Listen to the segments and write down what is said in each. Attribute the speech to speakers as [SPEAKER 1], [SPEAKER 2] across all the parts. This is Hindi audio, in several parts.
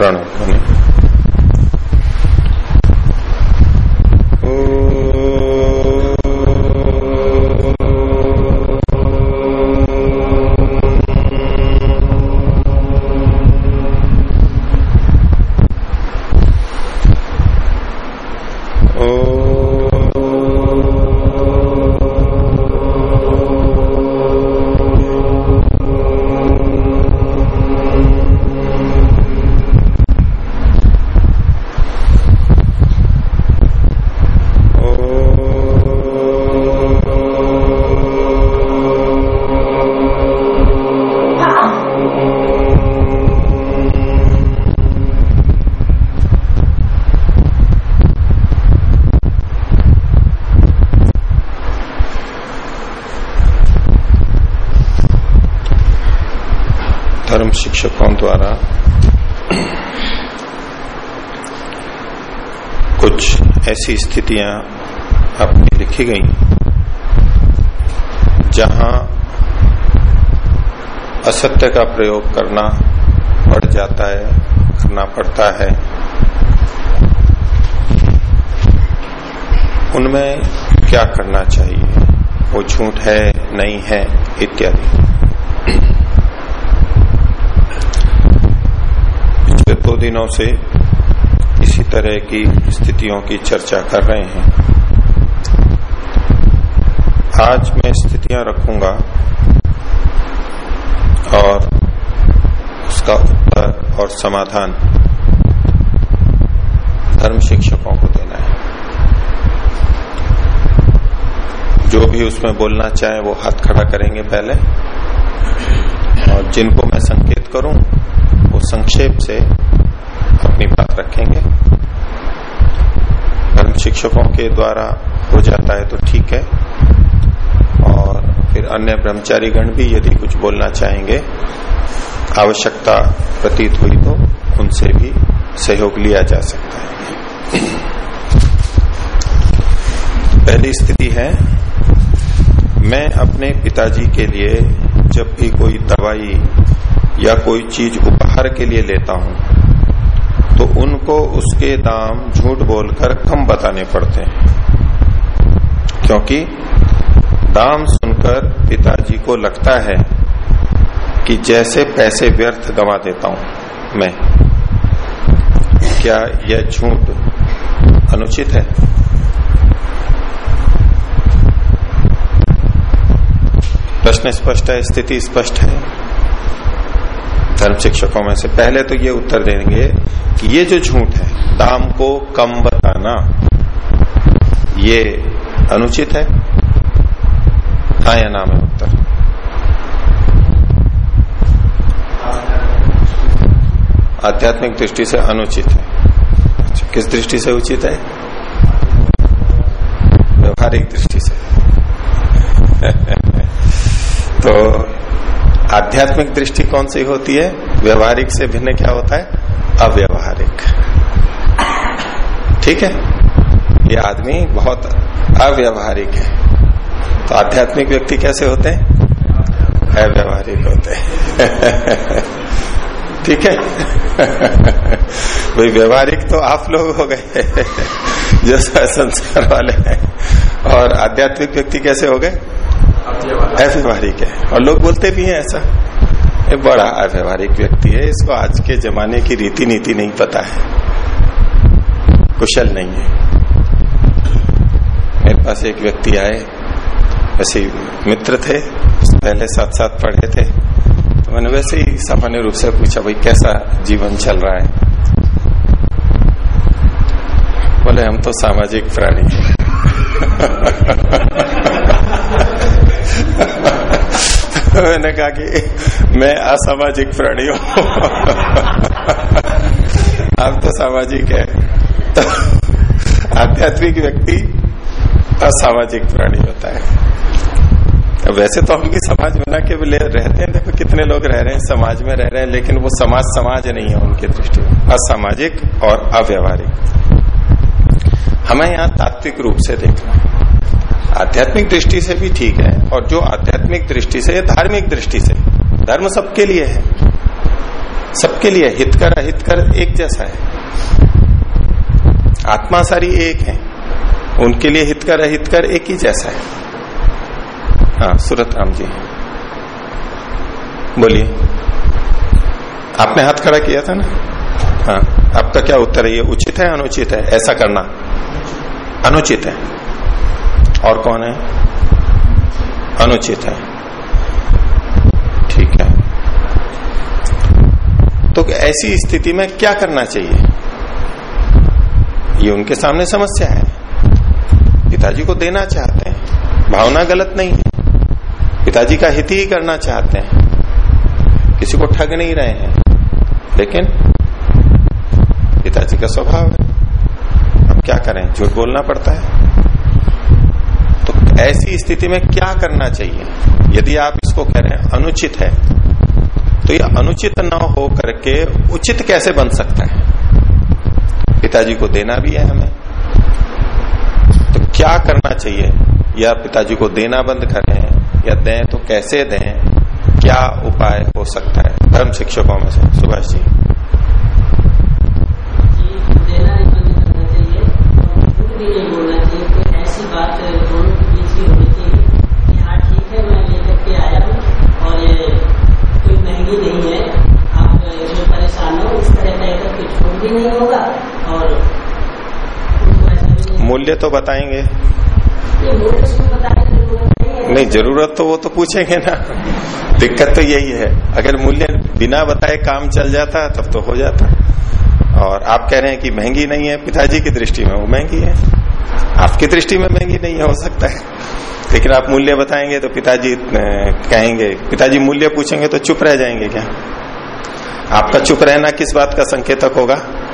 [SPEAKER 1] प्रणव ऐसी स्थितियाँ अपनी लिखी गई जहाँ असत्य का प्रयोग करना पड़ जाता है, करना पड़ता है। उनमें क्या करना चाहिए? वो झूठ है, नहीं है, इत्यादि। पिछले दो दिनों से तरह की स्थितियों की चर्चा कर रहे हैं। आज मैं स्थितियाँ रखूँगा और उसका उत्तर और समाधान धर्म शिक्षकों को देना है। जो भी उसमें बोलना चाहे वो हाथ खड़ा करेंगे पहले। और जिनको मैं संकेत करूँ, वो संक्षेप से अपनी बात रखेंगे। शिक्षकों के द्वारा हो जाता है तो ठीक है। और फिर अन्य ब्रह्मचारी गण भी यदि कुछ बोलना चाहेंगे, आवश्यकता प्रतीत हुई तो उनसे भी सहयोग लिया जा सकता है। पहली स्थिति है, मैं अपने पिताजी के लिए जब भी कोई दवाई या कोई चीज़ उपहार के लिए लेता हूँ तो उनको उसके दाम झूठ बोलकर कम बताने पड़ते हैं। क्योंकि दाम सुनकर पिताजी को लगता है कि जैसे पैसे व्यर्थ गवा देता हूँ मैं। क्या यह झूठ अनुचित है? प्रश्न स्पष्ट है, स्थिति स्पष्ट है। धर्म शिक्षकों में से पहले तो ये उत्तर देंगे कि ये जो झूठ है दाम को कम बताना ये अनुचित है। हाँ या नाम है उत्तर? आध्यात्मिक दृष्टि से अनुचित है। अच्छा, किस दृष्टि से उचित है? व्यवहारिक दृष्टि से। तो आध्यात्मिक दृष्टि कौन सी होती है? व्यवहारिक से भिन्न क्या होता है? अव्यवहारिक। ठीक है? ये आदमी बहुत अव्यवहारिक है। तो आध्यात्मिक व्यक्ति कैसे होते हैं? अव्यवहारिक होते हैं। ठीक है? भाई, व्यवहारिक तो आप लोग हो गए। जो संस्कार वाले हैं। और आध्यात्मिक व्यक्ति कैसे हो गए? अव्यवहारिक है। और लोग बोलते भी हैं ऐसा। ये बड़ा अव्यवहारिक व्यक्ति है। इसको आज के जमाने की रीति नीति नहीं पता है। कुशल नहीं है। मेरे पास एक व्यक्ति आए। ऐसे मित्र थे। पहले साथ साथ पढ़े थे। तो मैंने वैसे ही सामान्य रूप से पूछा, भाई, कैसा जीवन चल रहा है? बोले, हम तो सामाजिक प्राणी मैंने कहा कि मैं असामाजिक प्राणी हूँ। आप तो सामाजिक है। तो आध्यात्मिक व्यक्ति असामाजिक प्राणी होता है। वैसे तो हम भी समाज में ना केवल रहते हैं। देखो कितने लोग रह रहे हैं, समाज में रह रहे हैं, लेकिन वो समाज समाज नहीं है उनकी दृष्टि में। असामाजिक और अव्यवहारिक। हमें यहाँ तात्विक रूप से देखना आध्यात्मिक दृष्टि से भी ठीक है, और जो आध्यात्मिक दृष्टि से धार्मिक दृष्टि से, धर्म सबके लिए है। सबके लिए हितकर अहितकर एक जैसा है। आत्मा सारी एक है, उनके लिए हितकर अहितकर एक ही जैसा है। हाँ सूरत राम जी। बोलिए। आपने हाथ खड़ा किया था ना? हाँ आपका क्या उत्तर है? ये उचित है, अनुचित है? ऐसा करना। अनुचित है। और कौन है? अनुचित है। ठीक है। तो ऐसी स्थिति में क्या करना चाहिए? ये उनके सामने समस्या है। पिताजी को देना चाहते हैं। भावना गलत नहीं है। पिताजी का हित ही करना चाहते हैं। किसी को ठग नहीं रहे हैं। लेकिन पिताजी का स्वभाव है। अब क्या करें? झूठ बोलना पड़ता है। ऐसी स्थिति में क्या करना चाहिए? यदि आप इसको कह रहे हैं, अनुचित है तो ये अनुचित न हो करके उचित कैसे बन सकता है? पिताजी को देना भी है हमें। तो क्या करना चाहिए? या पिताजी को देना बंद करें या दें तो कैसे दें? क्या उपाय हो सकता है? धर्म शिक्षकों में से, सुभाष जी। मूल्य तो बताएँगे। नहीं, ज़रूरत तो वो तो पूछेंगे ना। दिक्कत तो यही है। अगर मूल्य बिना बताए काम चल जाता, तब तो हो जाता। और आप कह रहे हैं कि महँगी नहीं है, पिताजी की दृष्टि में वो महँगी है। आपकी दृष्टि में महँगी नहीं है, हो सकता है। लेकिन आप मूल्य बताएँगे तो पिताजी कहेंगे, पिताजी, मूल्य पूछेंगे तो चुप रह जाएँगे क्या? आपका चुप रहना किस बात का संकेतक होगा?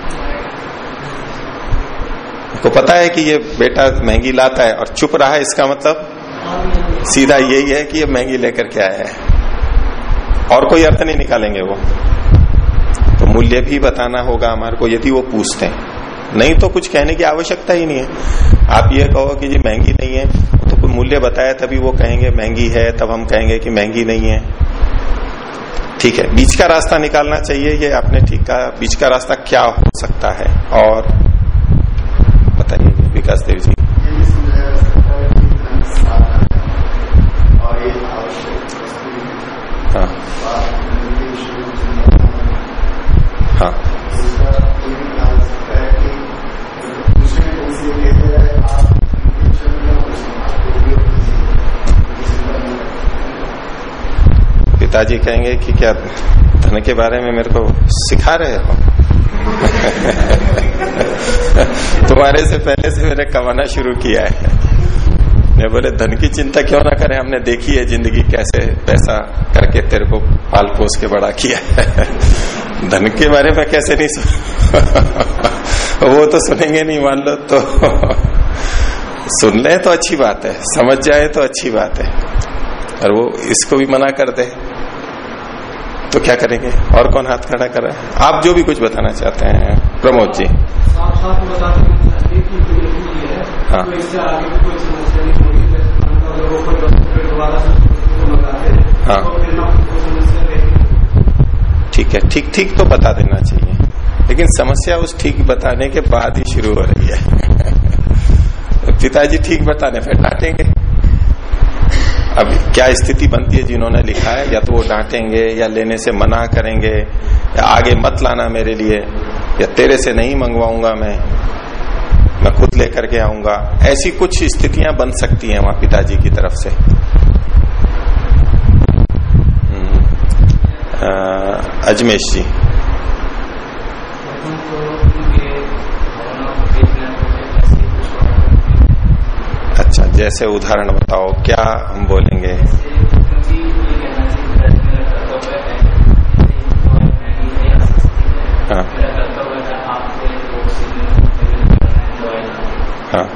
[SPEAKER 1] को पता है कि ये बेटा महँगी लाता है और चुप रहा है इसका मतलब? सीधा यही है कि ये महँगी लेकर के आया है। और कोई अर्थ नहीं निकालेंगे वो। तो मूल्य भी बताना होगा हमारे को, यदि वो पूछते हैं। नहीं तो कुछ कहने की आवश्यकता ही नहीं है। आप ये कहो कि जी महँगी नहीं है तो कोई मूल्य बताया तभी वो कहेंगे महँगी है, तब हम कहेंगे कि महँगी नहीं है। ठीक है, बीच का रास्ता निकालना चाहिए, ये आपने ठीक कहा, बीच का रास्ता क्या हो सकता है? और विकास देव जी। हाँ। हाँ। पिताजी कहेंगे कि क्या धन के बारे में मेरे को सिखा रहे हो? तुम्हारे से पहले से मैंने कमाना शुरू किया है। मैं बोले, धन की चिंता क्यों ना करें? हमने देखी है ज़िंदगी कैसे पैसा करके तेरे को पाल पोस के बड़ा किया है। धन के बारे में कैसे नहीं सुन वो तो सुनेंगे नहीं, मान लो तो। सुन ले तो अच्छी बात है, समझ जाए तो अच्छी बात है। और वो इसको भी मना कर दे। तो क्या करेंगे? और कौन हाथ खड़ा कर रहा है? आप जो भी कुछ बताना चाहते हैं, प्रमोद जी। हाँ। हाँ ठीक है ठीक ठीक तो बता देना चाहिए। लेकिन समस्या उस ठीक बताने के बाद ही शुरू हो रही है। पिताजी ठीक बताने फिर डांटेंगे। अब क्या स्थिति बनती है जिन्होंने लिखा है? या तो वो डांटेंगे या लेने से मना करेंगे या आगे मत लाना मेरे लिए या तेरे से नहीं मंगवाऊँगा मैं। मैं खुद लेकर के आऊँगा। ऐसी कुछ स्थितियाँ बन सकती हैं वहाँ पिताजी की तरफ़ से। अजमेश जी। अच्छा जैसे उदाहरण बताओ, क्या हम बोलेंगे हाँ हाँ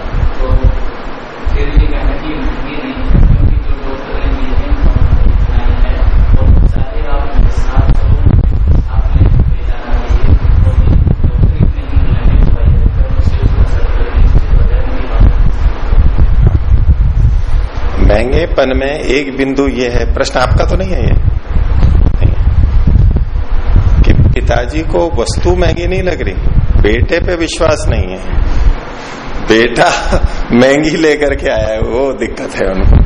[SPEAKER 1] महंगेपन में एक बिंदु ये है प्रश्न आपका तो नहीं है ये। कि पिताजी को वस्तु महँगी नहीं लग रही बेटे पे विश्वास नहीं है। बेटा महँगी लेकर के आया है वो दिक्कत है उनको।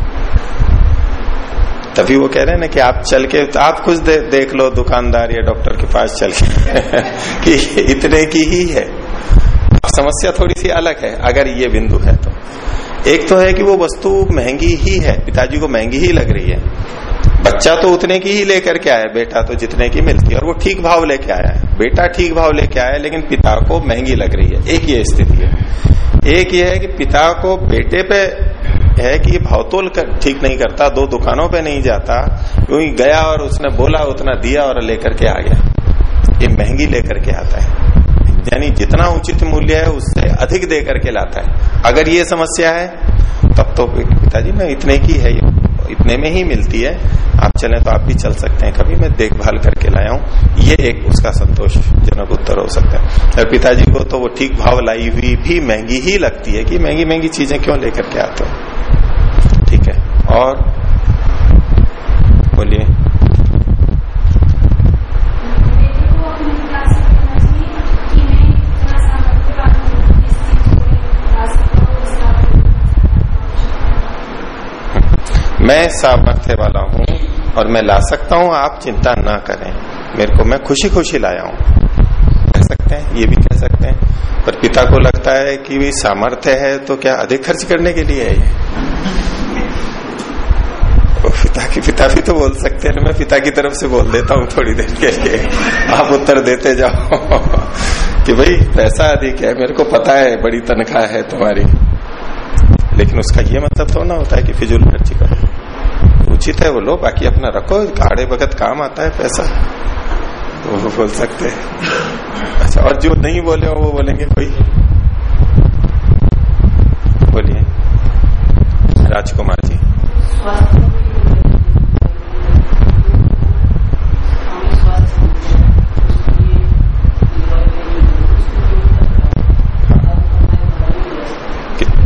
[SPEAKER 1] तभी वो कह रहे हैं ना कि आप चल के आप कुछ दे, देख लो दुकानदार या डॉक्टर के पास चल के। कि इतने की ही है। समस्या थोड़ी सी अलग है अगर ये बिंदु है तो। एक तो है कि वो वस्तु महँगी ही है, पिताजी को महँगी ही लग रही है। बच्चा तो उतने की ही लेकर के आया, बेटा तो जितने की मिलती है, और वो ठीक भाव लेके आया है। बेटा ठीक भाव लेके आया, लेकिन पिता को महँगी लग रही है। एक ये स्थिति है। एक ये है कि पिता को बेटे पे है कि भावतोल कर, ठीक नहीं करता, दो दुकानों पे नहीं जाता, क्योंकि गया और उसने बोला, उतना दिया और लेकर के आ गया। ये महँगी लेकर के आता है। यानी जितना उचित मूल्य है, उससे अधिक दे करके लाता है। अगर ये समस्या है, तब तो पिताजी, मैं इतने की है, इतने में ही मिलती है। आप चले तो आप भी चल सकते हैं। कभी मैं देखभाल करके लाया हूँ। ये एक उसका संतोषजनक उत्तर हो सकता है। और पिताजी को तो वो ठीक भाव लाई हुई भी महँगी ही लगती है कि महँगी महँगी चीज़ें क्यों लेकर के आते हो? ठीक है। और बोलिए। मैं सामर्थ्य वाला हूँ और मैं ला सकता हूँ, आप चिंता ना करें। मेरे को मैं खुशी खुशी लाया हूँ। कह सकते हैं, ये भी कह सकते हैं। पर पिता को लगता है कि भी सामर्थ्य है तो क्या अधिक खर्च करने के लिए है तो पिता की, पिता भी तो बोल सकते हैं, मैं पिता की तरफ़ से बोल देता हूँ थोड़ी देर के लिए। आप उत्तर देते जाओ। कि भाई, पैसा अधिक है, मेरे को पता है, बड़ी तनख्वाह है तुम्हारी। लेकिन उसका ये मतलब तो ना होता है कि फिजूल खर्ची उचित है वो लो बाकी अपना रखो काड़े वक्त काम आता है पैसा। तो वो बोल सकते हैं। अच्छा और जो नहीं बोले वो बोलेंगे कोई। बोलिए। राजकुमार जी।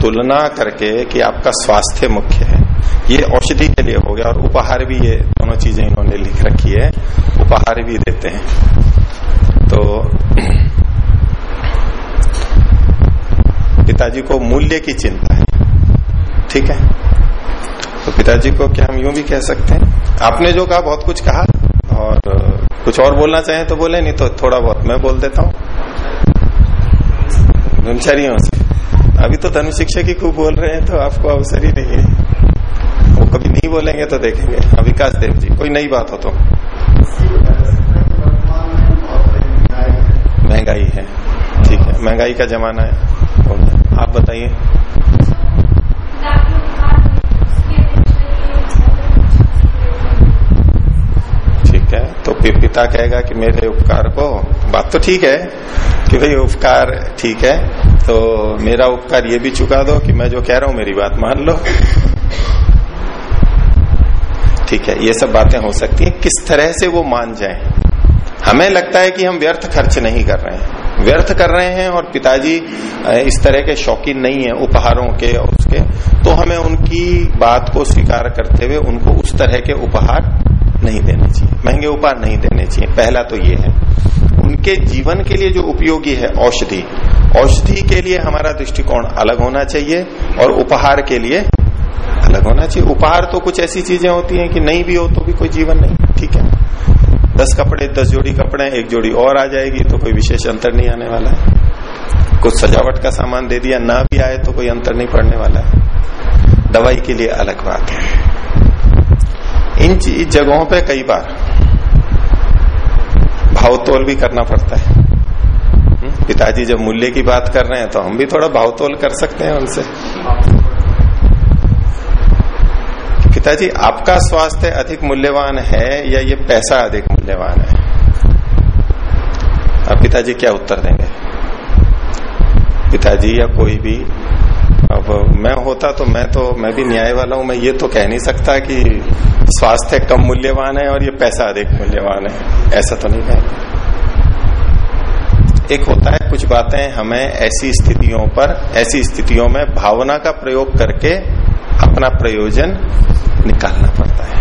[SPEAKER 1] तुलना करके कि आपका स्वास्थ्य मुख्य है। ये औषधि के लिए हो गया और उपहार भी ये दोनों चीज़ें इन्होंने लिख रखी है। उपहार भी देते हैं। तो पिताजी को मूल्य की चिंता है। ठीक है? तो पिताजी को क्या हम यूँ भी कह सकते हैं? आपने जो कहा, बहुत कुछ कहा और कुछ और बोलना चाहें तो बोले, नहीं तो थोड़ा बहुत मैं बोल देता हूँ। ब्रह्मचारियों से। अभी तो धनु शिक्षक ही खूब बोल रहे हैं तो आपको अवसर ही नहीं है। वो कभी नहीं बोलेंगे तो देखेंगे। हाँ विकास देव जी, कोई नई बात हो तो। महँगाई है। ठीक है, महँगाई का जमाना है। आप बताइए। ठीक है तो पिता कहेगा कि मेरे उपकार को, बात तो ठीक है कि भाई उपकार ठीक है तो मेरा उपकार ये भी चुका दो कि मैं जो कह रहा हूँ मेरी बात मान लो। ठीक है, ये सब बातें हो सकती हैं। किस तरह से वो मान जाए? हमें लगता है कि हम व्यर्थ खर्च नहीं कर रहे हैं। व्यर्थ कर रहे हैं और पिताजी इस तरह के शौकीन नहीं है उपहारों के और उसके तो हमें उनकी बात को स्वीकार करते हुए उनको उस तरह के उपहार नहीं देने चाहिए। महँगे उपहार नहीं देने चाहिए। पहला तो ये है, उनके जीवन के लिए जो उपयोगी है औषधि औषधि के लिए हमारा दृष्टिकोण अलग होना चाहिए और उपहार के लिए अलग होना चाहिए। उपहार तो कुछ ऐसी चीज़ें होती हैं कि नहीं भी हो तो भी कोई जीवन नहीं। ठीक है? दस कपड़े दस जोड़ी कपड़े एक जोड़ी और आ जाएगी तो कोई विशेष अंतर नहीं आने वाला है। कुछ सजावट का सामान दे दिया ना भी आए तो कोई अंतर नहीं पड़ने वाला है। दवाई के लिए अलग बात है। इन जगहों पे कई बार भावतोल भी करना पड़ता है। हम्म, पिताजी जब मूल्य की बात कर रहे हैं तो हम भी थोड़ा भावतोल कर सकते हैं उनसे। पिताजी आपका स्वास्थ्य अधिक मूल्यवान है या ये पैसा अधिक मूल्यवान है? अब पिताजी क्या उत्तर देंगे? पिताजी या कोई भी, अब मैं होता तो मैं तो मैं भी न्याय वाला हूँ, मैं ये तो कह नहीं सकता कि स्वास्थ्य कम मूल्यवान है और ये पैसा अधिक मूल्यवान है। ऐसा तो नहीं कहेंगे एक होता है, कुछ बातें हमें ऐसी स्थितियों पर, ऐसी स्थितियों में भावना का प्रयोग करके अपना प्रयोजन निकालना पड़ता है।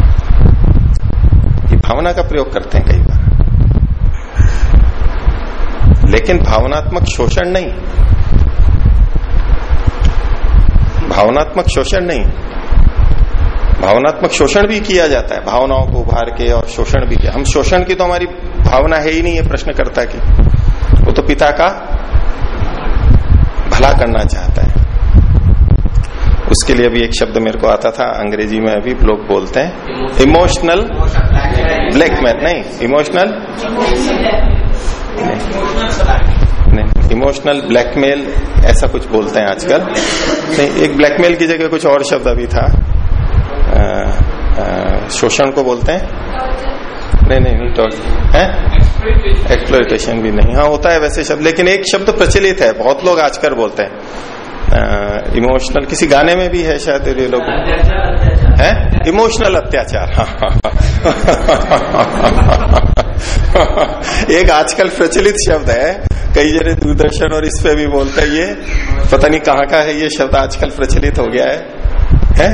[SPEAKER 1] ये भावना का प्रयोग करते हैं कई बार। लेकिन भावनात्मक शोषण नहीं। भावनात्मक शोषण नहीं। भावनात्मक शोषण भी किया जाता है, भावनाओं को उभार के और शोषण भी किया। हम शोषण की तो हमारी भावना है ही नहीं है प्रश्नकर्ता की। वो तो पिता का भला करना चाहता है। उसके लिए भी एक शब्द मेरे को आता था, अंग्रेज़ी में अभी लोग बोलते हैं इमोशनल ब्लैकमेल नहीं इमोशनल नहीं इमोशनल ब्लैकमेल ऐसा कुछ बोलते हैं आजकल। नहीं, एक ब्लैकमेल की जगह कुछ और शब्द अभी था। शोषण को बोलते हैं? नहीं नहीं नहीं तो है? एक्सप्लोइटेशन भी नहीं। हाँ होता है वैसे शब्द, लेकिन एक शब्द प्रचलित है, बहुत लोग आजकल बोलते हैं। इमोशनल किसी गाने में भी है शायद ये लोग? है? इमोशनल अत्याचार हाँ एक आजकल प्रचलित शब्द है, कई जने दूरदर्शन और इस पे भी बोलते हैं ये, पता नहीं कहाँ का है ये शब्द आजकल प्रचलित हो गया है। हैं?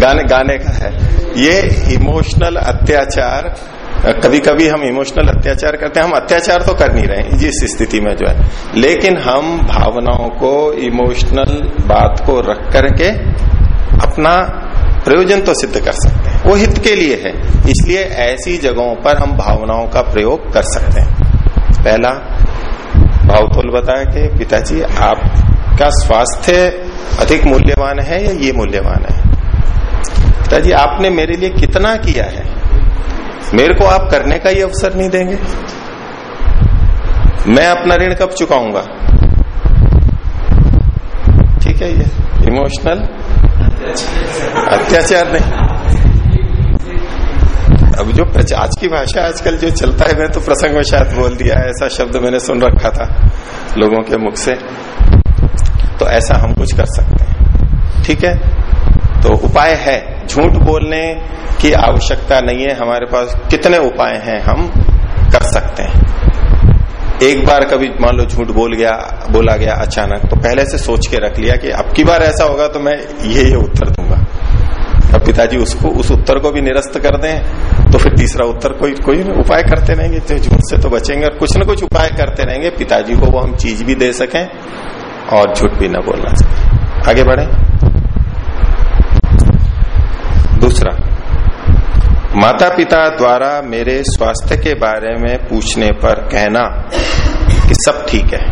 [SPEAKER 1] गाने गाने का है। ये इमोशनल अत्याचार कभी कभी हम इमोशनल अत्याचार करते हैं, हम अत्याचार तो कर नहीं रहे जिस स्थिति में जो है। लेकिन हम भावनाओं को इमोशनल बात को रख करके अपना प्रयोजन तो सिद्ध कर सकते हैं। वो हित के लिए है। इसलिए ऐसी जगहों पर हम भावनाओं का प्रयोग कर सकते हैं। पहला भावतोल बताया कि पिताजी, आपका स्वास्थ्य अधिक मूल्यवान है या ये मूल्यवान है? पिताजी, आपने मेरे लिए कितना किया है? मेरे को आप करने का ही अवसर नहीं देंगे। मैं अपना ऋण कब चुकाऊँगा? ठीक है ये, इमोशनल? अत्याचार नहीं। अब जो आज की भाषा आजकल जो चलता है मैं तो प्रसंग में शायद बोल दिया है, ऐसा शब्द मैंने सुन रखा था लोगों के मुख से। तो ऐसा हम कुछ कर सकते हैं। ठीक है? तो उपाय है। झूठ बोलने की आवश्यकता नहीं है। हमारे पास कितने उपाय हैं, हम कर सकते हैं। एक बार कभी मान लो झूठ बोल गया, बोला गया अचानक तो पहले से सोच के रख लिया कि अब की बार ऐसा होगा तो मैं ये ये उत्तर दूँगा। अब पिताजी उसको, उस उत्तर को भी निरस्त कर दें तो फिर तीसरा उत्तर कोई कोई उपाय करते रहेंगे। तो झूठ से तो बचेंगे और कुछ न कुछ उपाय करते रहेंगे। पिताजी को वो हम चीज़ भी दे सकें और झूठ भी न बोलना आगे बढ़े। दूसरा माता पिता द्वारा मेरे स्वास्थ्य के बारे में पूछने पर कहना कि सब ठीक है।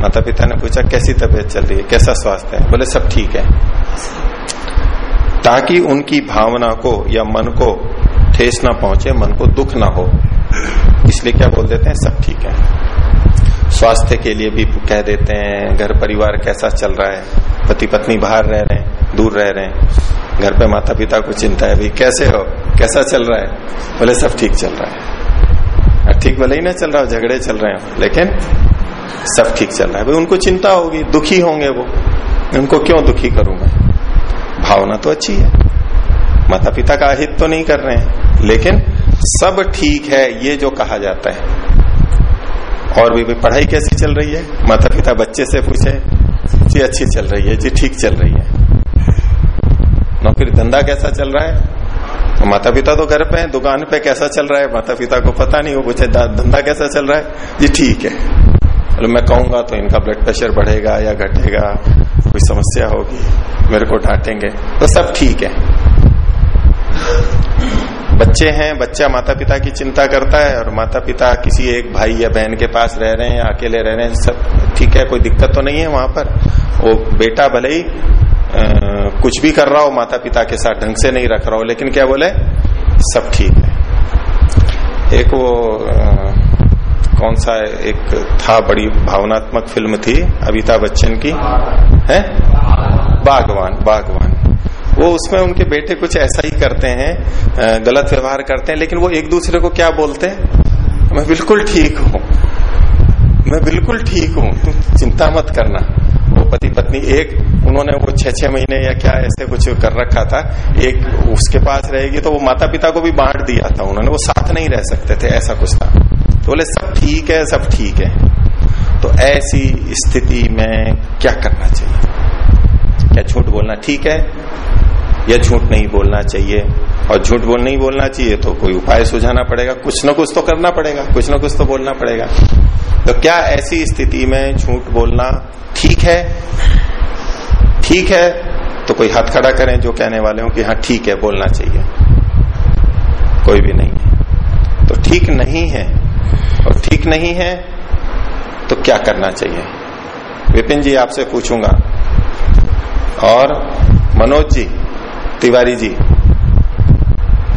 [SPEAKER 1] माता पिता ने पूछा, कैसी तबीयत चल रही है? कैसा स्वास्थ्य है? बोले, सब ठीक है। ताकि उनकी भावना को या मन को ठेस ना पहुँचे, मन को दुख ना हो। इसलिए क्या बोल देते हैं? सब ठीक है। स्वास्थ्य के लिए भी कह देते हैं घर परिवार कैसा चल रहा है? पति पत्नी बाहर रह रहे हैं। दूर रह रहे हैं। घर पे माता पिता को चिंता है भाई कैसे हो? कैसा चल रहा है? बोले सब ठीक चल रहा है। ठीक भले ही ना चल रहा हो झगड़े चल रहे हैं लेकिन सब ठीक चल रहा है। भाई उनको चिंता होगी दुखी होंगे वो। उनको क्यों दुखी करूँ मैं? भावना तो अच्छी है। माता पिता का अहित तो नहीं कर रहे हैं लेकिन सब ठीक है ये जो कहा जाता है। और भी, भी पढ़ाई कैसी चल रही है? माता पिता बच्चे से पूछे जी अच्छी चल रही है जी ठीक चल रही है। धंधा कैसा चल रहा है? तो माता पिता तो घर पे हैं, दुकान पे कैसा चल रहा है? माता पिता को पता नहीं, वो पूछे धंधा कैसा चल रहा है? जी, ठीक है। तो मैं कहूँगा तो इनका ब्लड प्रेशर बढ़ेगा या घटेगा, कोई समस्या होगी, मेरे को डांटेंगे। तो सब ठीक है। बच्चे हैं, बच्चा माता पिता की चिंता करता है और माता पिता किसी एक भाई या बहन के पास रह रहे हैं, अकेले रह रहे हैं, सब ठीक है, कोई दिक्कत तो नहीं है वहाँ पर। वो बेटा भले ही कुछ भी कर रहा हो माता पिता के साथ ढंग से नहीं रख रहा हो, लेकिन क्या बोले? सब ठीक है। एक वो कौन सा एक था बड़ी भावनात्मक फ़िल्म थी, अमिताभ बच्चन की? है? बागवान बागवान। वो उसमें उनके बेटे कुछ ऐसा ही करते हैं गलत व्यवहार करते हैं, लेकिन वो एक दूसरे को क्या बोलते? हैं मैं बिल्कुल ठीक हूँ। मैं बिल्कुल ठीक हूँ। तुम चिंता मत करना। वो पति पत्नी एक, उन्होंने वो छह छह महीने या क्या ऐसे कुछ कर रखा था, एक उसके पास रहेगी तो वो माता पिता को भी बांट दिया था उन्होंने, वो साथ नहीं रह सकते थे, ऐसा कुछ था। तो बोले, सब ठीक है, सब ठीक है। तो ऐसी स्थिति में क्या करना चाहिए? क्या झूठ बोलना ठीक है, या झूठ नहीं बोलना चाहिए? और झूठ बोल नहीं बोलना चाहिए तो कोई उपाय सुझाना पड़ेगा? कुछ ना कुछ तो करना पड़ेगा, कुछ ना कुछ तो बोलना पड़ेगा। तो क्या ऐसी स्थिति में झूठ बोलना ठीक है? ठीक है तो कोई हाथ खड़ा करें जो कहने वाले हो कि हाँ ठीक है, बोलना चाहिए। कोई भी नहीं है। तो ठीक नहीं है और ठीक नहीं है तो क्या करना चाहिए? विपिन जी, आपसे पूछूँगा। और मनोज जी, तिवारी जी।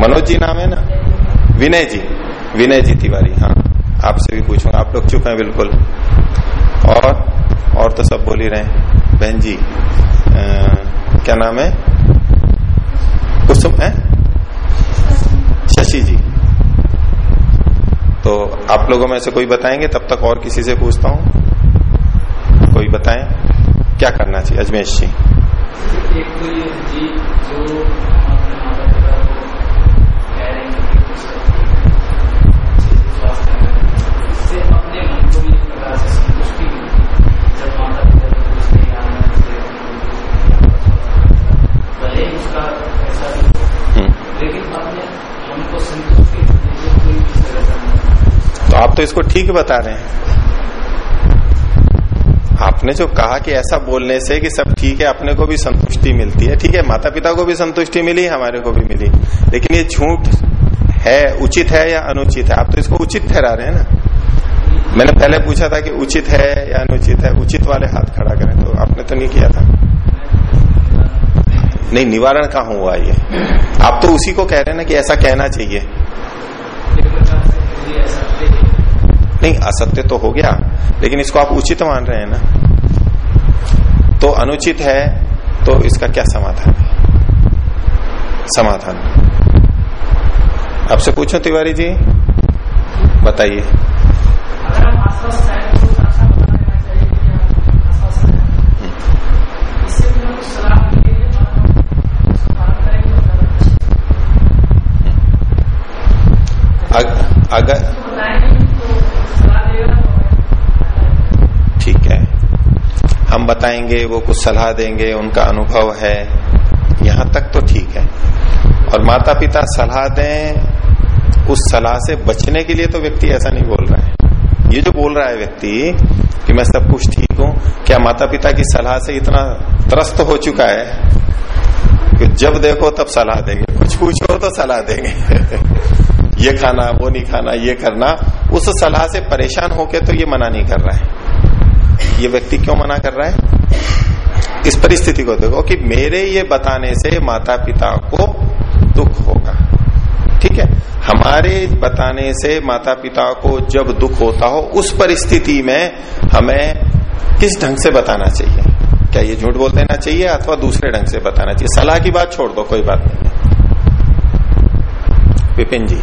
[SPEAKER 1] मनोज जी नाम है ना? विनय जी। विनय जी तिवारी हाँ। आपसे भी पूछूँगा। आप लोग चुप हैं बिल्कुल। और और तो सब बोल ही रहे बहन जी आ, क्या नाम है? कुसुम है? शशि जी। तो आप लोगों में से कोई बताएँगे? तब तक और किसी से पूछता हूँ। कोई बताएँ? क्या करना चाहिए? अजमेश जी।
[SPEAKER 2] एक तो ये जी जो
[SPEAKER 1] आप तो इसको ठीक बता रहे हैं। आपने जो कहा कि ऐसा बोलने से कि सब ठीक है, अपने को भी संतुष्टि मिलती है। ठीक है माता पिता को भी संतुष्टि मिली, हमारे को भी मिली। लेकिन ये झूठ है, उचित है या अनुचित है? आप तो इसको उचित ठहरा रहे हैं ना। मैंने पहले पूछा था कि उचित है या अनुचित है? उचित वाले हाथ खड़ा करें तो आपने तो नहीं किया था। नहीं, निवारण कहा हुआ ये? आप तो उसी को कह रहे हैं ना कि ऐसा कहना चाहिए
[SPEAKER 2] एक प्रकार से फिर ये ऐसा है
[SPEAKER 1] नहीं, असत्य तो हो गया, लेकिन इसको आप उचित मान रहे हैं ना। तो अनुचित है तो इसका क्या समाधान है? समाधान। आपसे पूछो तिवारी जी, बताइए।
[SPEAKER 3] अगर हम आश्वस्त हैं तो ऐसा बता देना चाहिए कि हम आश्वस्त हैं इससे भी हम कुछ सलाह मिलेगी और हम उसका पालन करेंगे तो ज़्यादा अच्छा
[SPEAKER 1] अग, अगर
[SPEAKER 3] उसको बताएँगे तो सलाह देगा तो हमें
[SPEAKER 1] ठीक है हम बताएँगे, वो कुछ सलाह देंगे, उनका अनुभव है। यहाँ तक तो ठीक है। और माता पिता सलाह दें, उस सलाह से बचने के लिए तो व्यक्ति ऐसा नहीं बोल रहा है। ये जो बोल रहा है व्यक्ति, कि मैं सब कुछ ठीक हूँ, क्या माता पिता की सलाह से इतना त्रस्त हो चुका है? कि जब देखो तब सलाह देंगे। कुछ पूछो तो सलाह देंगे। ये खाना, वो नहीं खाना, ये करना। उस सलाह से परेशान होके तो ये मना नहीं कर रहा है। ये व्यक्ति क्यों मना कर रहा है? इस परिस्थिति को देखो कि मेरे ये बताने से माता पिता को दुख होगा। ठीक है? हमारे बताने से माता पिता को जब दुख होता हो, उस परिस्थिति में हमें किस ढंग से बताना चाहिए? क्या ये झूठ बोल देना चाहिए अथवा दूसरे ढंग से बताना चाहिए? सलाह की बात छोड़ दो, कोई बात नहीं। विपिन जी।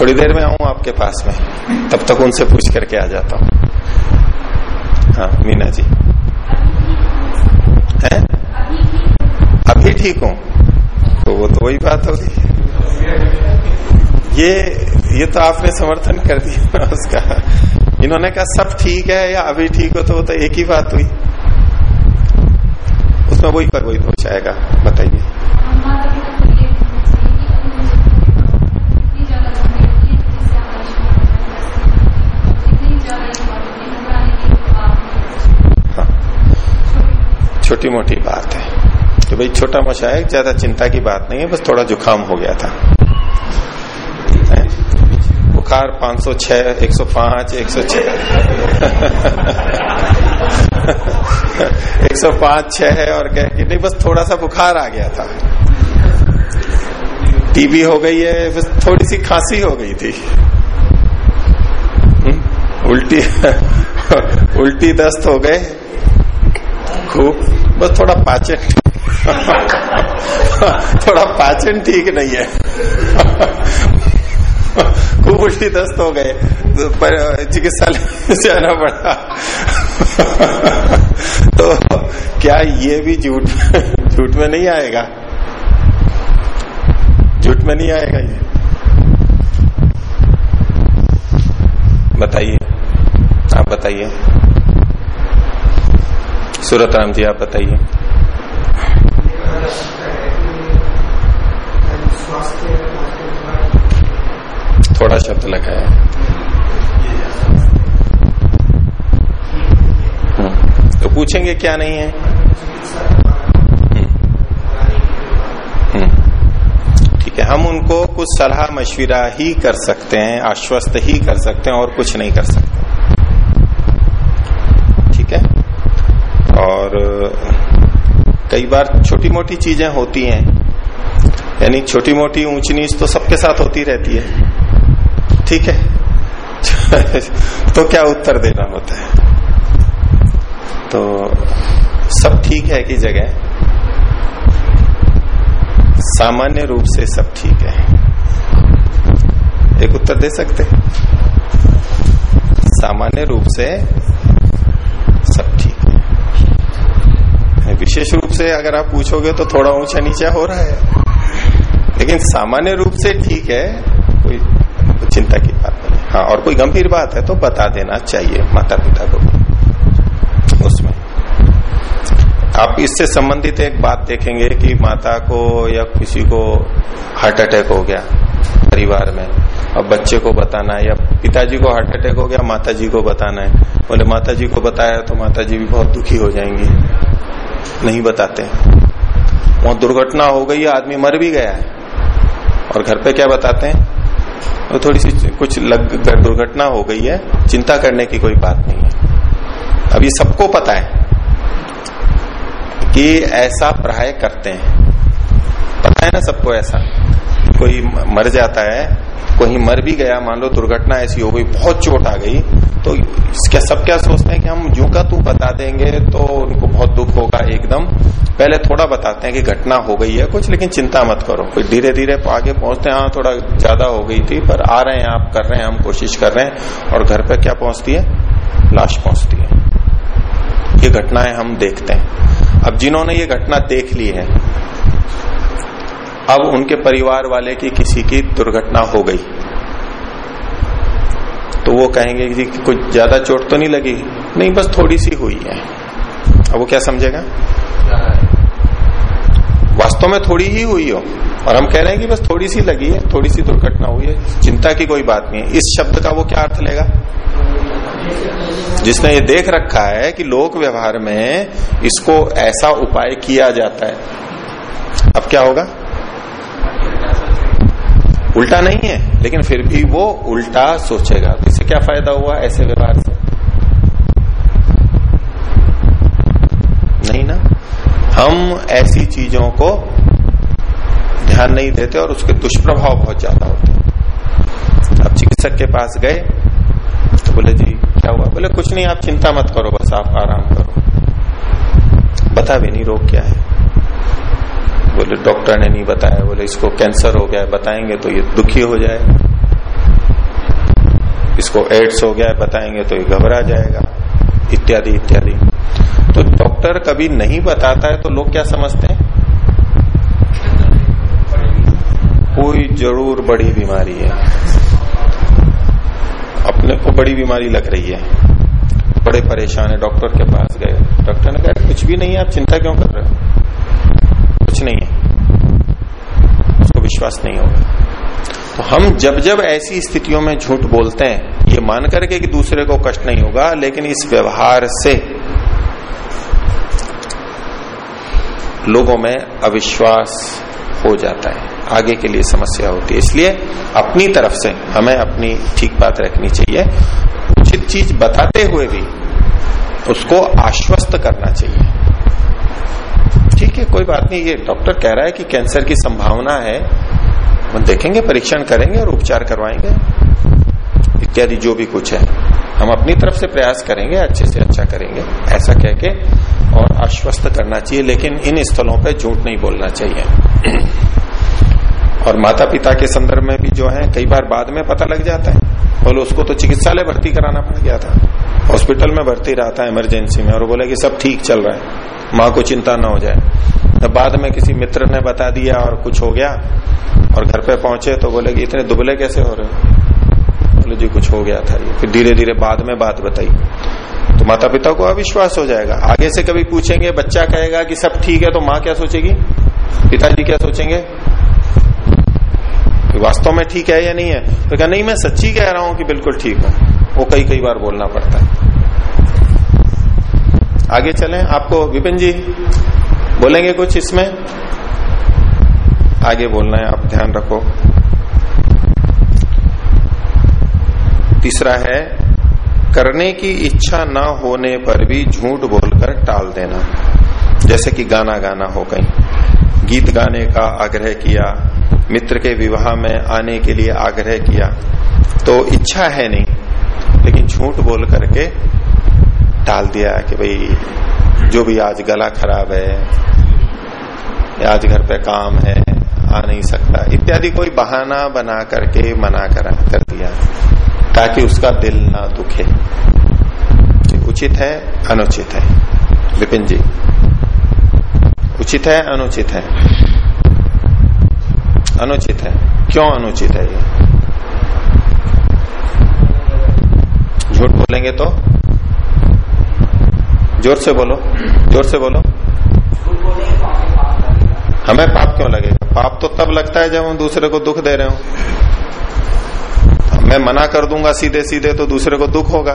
[SPEAKER 1] थोड़ी देर में आऊँ आपके पास में। तब तक उनसे पूछ करके आ जाता हूँ। हाँ मीना जी। है? अभी ठीक हूँ। तो वो तो वही बात होगी ये ये तो आपने समर्थन कर दिया उसका। इन्होंने कहा, सब ठीक है या अभी ठीक हो? तो वो तो एक ही बात हुई। उसमें वही पर वही आएगा, बताइए। छोटी मोटी बात है। तो भाई छोटा मोटा है, ज़्यादा चिंता की बात नहीं है, बस थोड़ा जुकाम हो गया था? बुखार 506 105 106 105 छह। है और कह कि, नहीं, बस थोड़ा सा बुखार आ गया था। टीबी हो गई है, बस थोड़ी सी खांसी हो गई थी। उल्टी उल्टी दस्त हो गए। खूब। बस थोड़ा पाचन। थोड़ा पाचन ठीक नहीं है। उल्टी दस्त हो गए। तो चिकित्सालय से आना पड़ा। तो क्या ये भी झूठ झूठ में नहीं आएगा? झूठ में नहीं आएगा ये। बताइए। आप बताइए। सूरत राम जी आप बताइए। थोड़ा शब्द लगाया। हम्म, तो पूछेंगे क्या नहीं है? हम्म, हम्म। ठीक है हम उनको कुछ सलाह मशविरा ही कर सकते हैं आश्वस्त ही कर सकते हैं और कुछ नहीं कर सकते ठीक है और कई बार छोटी मोटी चीज़ें होती हैं। यानी छोटी मोटी ऊंच नीच तो सबके साथ होती रहती है। ठीक है? तो क्या उत्तर देना होता है? तो सब ठीक है की जगह? सामान्य रूप से सब ठीक है। एक उत्तर दे सकते? सामान्य रूप से सब ठीक है विशेष रूप से अगर आप पूछोगे तो थोड़ा ऊँचा नीचा हो रहा है। लेकिन सामान्य रूप से ठीक है, कोई चिंता की बात नहीं। हाँ और कोई गंभीर बात है तो बता देना, चाहिए माता पिता को। उसमें। आप इससे संबंधित एक बात देखेंगे कि माता को या किसी को हार्ट अटैक हो गया परिवार में। अब बच्चे को बताना है या पिताजी को हार्ट अटैक हो गया माता जी को बताना है। बोले माता जी को बताया तो माता जी भी बहुत दुखी हो जाएँगी। नहीं बताते। वहाँ दुर्घटना हो गई, आदमी मर भी गया है। और घर पे क्या बताते हैं? तो थोड़ी सी कुछ लग दुर्घटना हो गई है, चिंता करने की कोई बात नहीं है। अब ये सबको पता है कि ऐसा प्राय करते हैं। पता है ना सबको ऐसा? कोई मर जाता है, कोई मर भी गया, मान लो दुर्घटना ऐसी हो गई, बहुत चोट आ गई तो क्या सब क्या सोचते हैं कि हम जो का तू बता देंगे तो उनको बहुत दुख होगा एकदम। पहले थोड़ा बताते हैं कि घटना हो गई है कुछ, लेकिन चिंता मत करो। कोई धीरे धीरे आगे पहुँचते हैं हाँ थोड़ा ज़्यादा हो गई थी, पर आ रहे हैं, आप कर रहे हैं, हम कोशिश कर रहे हैं, और घर पर क्या पहुँचती है? लाश पहुँचती है। ये घटनाएँ हम देखते हैं। अब जिन्होंने ये घटना देख ली है अब उनके परिवार वाले की किसी की दुर्घटना हो गई। तो वो कहेंगे कि कुछ ज़्यादा चोट तो नहीं लगी? नहीं, बस थोड़ी सी हुई है। अब वो क्या समझेगा? वास्तव में थोड़ी ही हुई हो। और हम कह रहे हैं कि बस थोड़ी सी लगी है, थोड़ी सी दुर्घटना हुई है। चिंता की कोई बात नहीं है। इस शब्द का वो क्या अर्थ लेगा? जिसने ये देख रखा है कि लोक व्यवहार में इसको ऐसा उपाय किया जाता है। अब क्या होगा? उल्टा नहीं है, लेकिन फिर भी वो उल्टा सोचेगा। तो इससे क्या फ़ायदा हुआ ऐसे व्यवहार से? नहीं ना? हम ऐसी चीज़ों को ध्यान नहीं देते और उसके दुष्प्रभाव बहुत ज़्यादा होते हैं। अब चिकित्सक के पास गए तो बोले, जी, क्या हुआ? बोले, कुछ नहीं, आप चिंता मत करो, बस आप आराम करो। बता भी नहीं रोग क्या है? बोले, डॉक्टर ने नहीं बताया। बोले, इसको कैंसर हो गया है, बताएँगे तो ये दुखी हो जाएगा इसको एड्स हो गया है, बताएँगे तो ये घबरा जाएगा। इत्यादि इत्यादि। तो डॉक्टर कभी नहीं बताता है तो लोग क्या समझते हैं? कोई ज़रूर बड़ी बीमारी है। अपने को बड़ी बीमारी लग रही है। बड़े परेशान है, डॉक्टर के पास गए। डॉक्टर ने कहा, कुछ भी नहीं है, आप चिंता क्यों कर रहे हो कुछ नहीं है उसको विश्वास नहीं होगा। तो हम जब जब ऐसी स्थितियों में झूठ बोलते हैं, ये मान करके कि दूसरे को कष्ट नहीं होगा, लेकिन इस व्यवहार से लोगों में अविश्वास हो जाता है। आगे के लिए समस्या होती है। इसलिए अपनी तरफ़ से हमें अपनी ठीक बात रखनी चाहिए। उचित चीज़ बताते हुए भी उसको आश्वस्त करना चाहिए। ठीक है, कोई बात नहीं। ये डॉक्टर कह रहा है कि कैंसर की संभावना है। हम देखेंगे, परीक्षण करेंगे और उपचार करवाएँगे। इत्यादि जो भी कुछ है। हम अपनी तरफ़ से प्रयास करेंगे, अच्छे से अच्छा करेंगे, ऐसा कह के और आश्वस्त करना चाहिए, लेकिन इन स्थलों पर झूठ नहीं बोलना चाहिए। और माता पिता के संदर्भ में भी जो है, कई बार बाद में पता लग जाता है। बोलो, उसको तो चिकित्सालय भर्ती कराना पड़ गया था। हॉस्पिटल में भर्ती रहा था इमरजेंसी में, और बोले कि सब ठीक चल रहा है। माँ को चिंता ना हो जाए। तो बाद में किसी मित्र ने बता दिया और कुछ हो गया, और घर पे पहुँचे तो बोले कि इतने दुबले कैसे हो रहे बोले, जी, कुछ हो गया था फिर धीरे धीरे बाद में बात बताई। तो माता पिता को अविश्वास हो जाएगा। आगे से कभी पूछेंगे, बच्चा कहेगा कि सब ठीक है तो माँ क्या सोचेगी? पिताजी क्या सोचेंगे? वास्तव में ठीक है या नहीं है? तो क्या नहीं, मैं सच्ची कह रहा हूँ कि बिल्कुल ठीक हूँ। वो कई कई बार बोलना पड़ता है। आगे चलें। आपको विपिन जी बोलेंगे कुछ इसमें? आगे बोलना है, आप ध्यान रखो। तीसरा है, करने की इच्छा न होने पर भी झूठ बोलकर टाल देना। जैसे कि गाना गाना हो कहीं। गीत गाने का आग्रह किया, मित्र के विवाह में आने के लिए आग्रह किया तो इच्छा है नहीं, लेकिन झूठ बोल करके टाल दिया कि भाई जो भी आज गला खराब है आज घर पे काम है, आ नहीं सकता। इत्यादि कोई बहाना बना करके मना करा कर दिया, ताकि उसका दिल ना दुखे। उचित है, अनुचित है? विपिन जी। उचित है, अनुचित है? अनुचित है। क्यों अनुचित है ये? झूठ बोलेंगे तो? ज़ोर से बोलो, ज़ोर से बोलो। हमें पाप क्यों लगेगा? पाप तो तब लगता है जब हम दूसरे को दुख दे रहे हो। मैं मना कर दूँगा सीधे सीधे तो दूसरे को दुख होगा।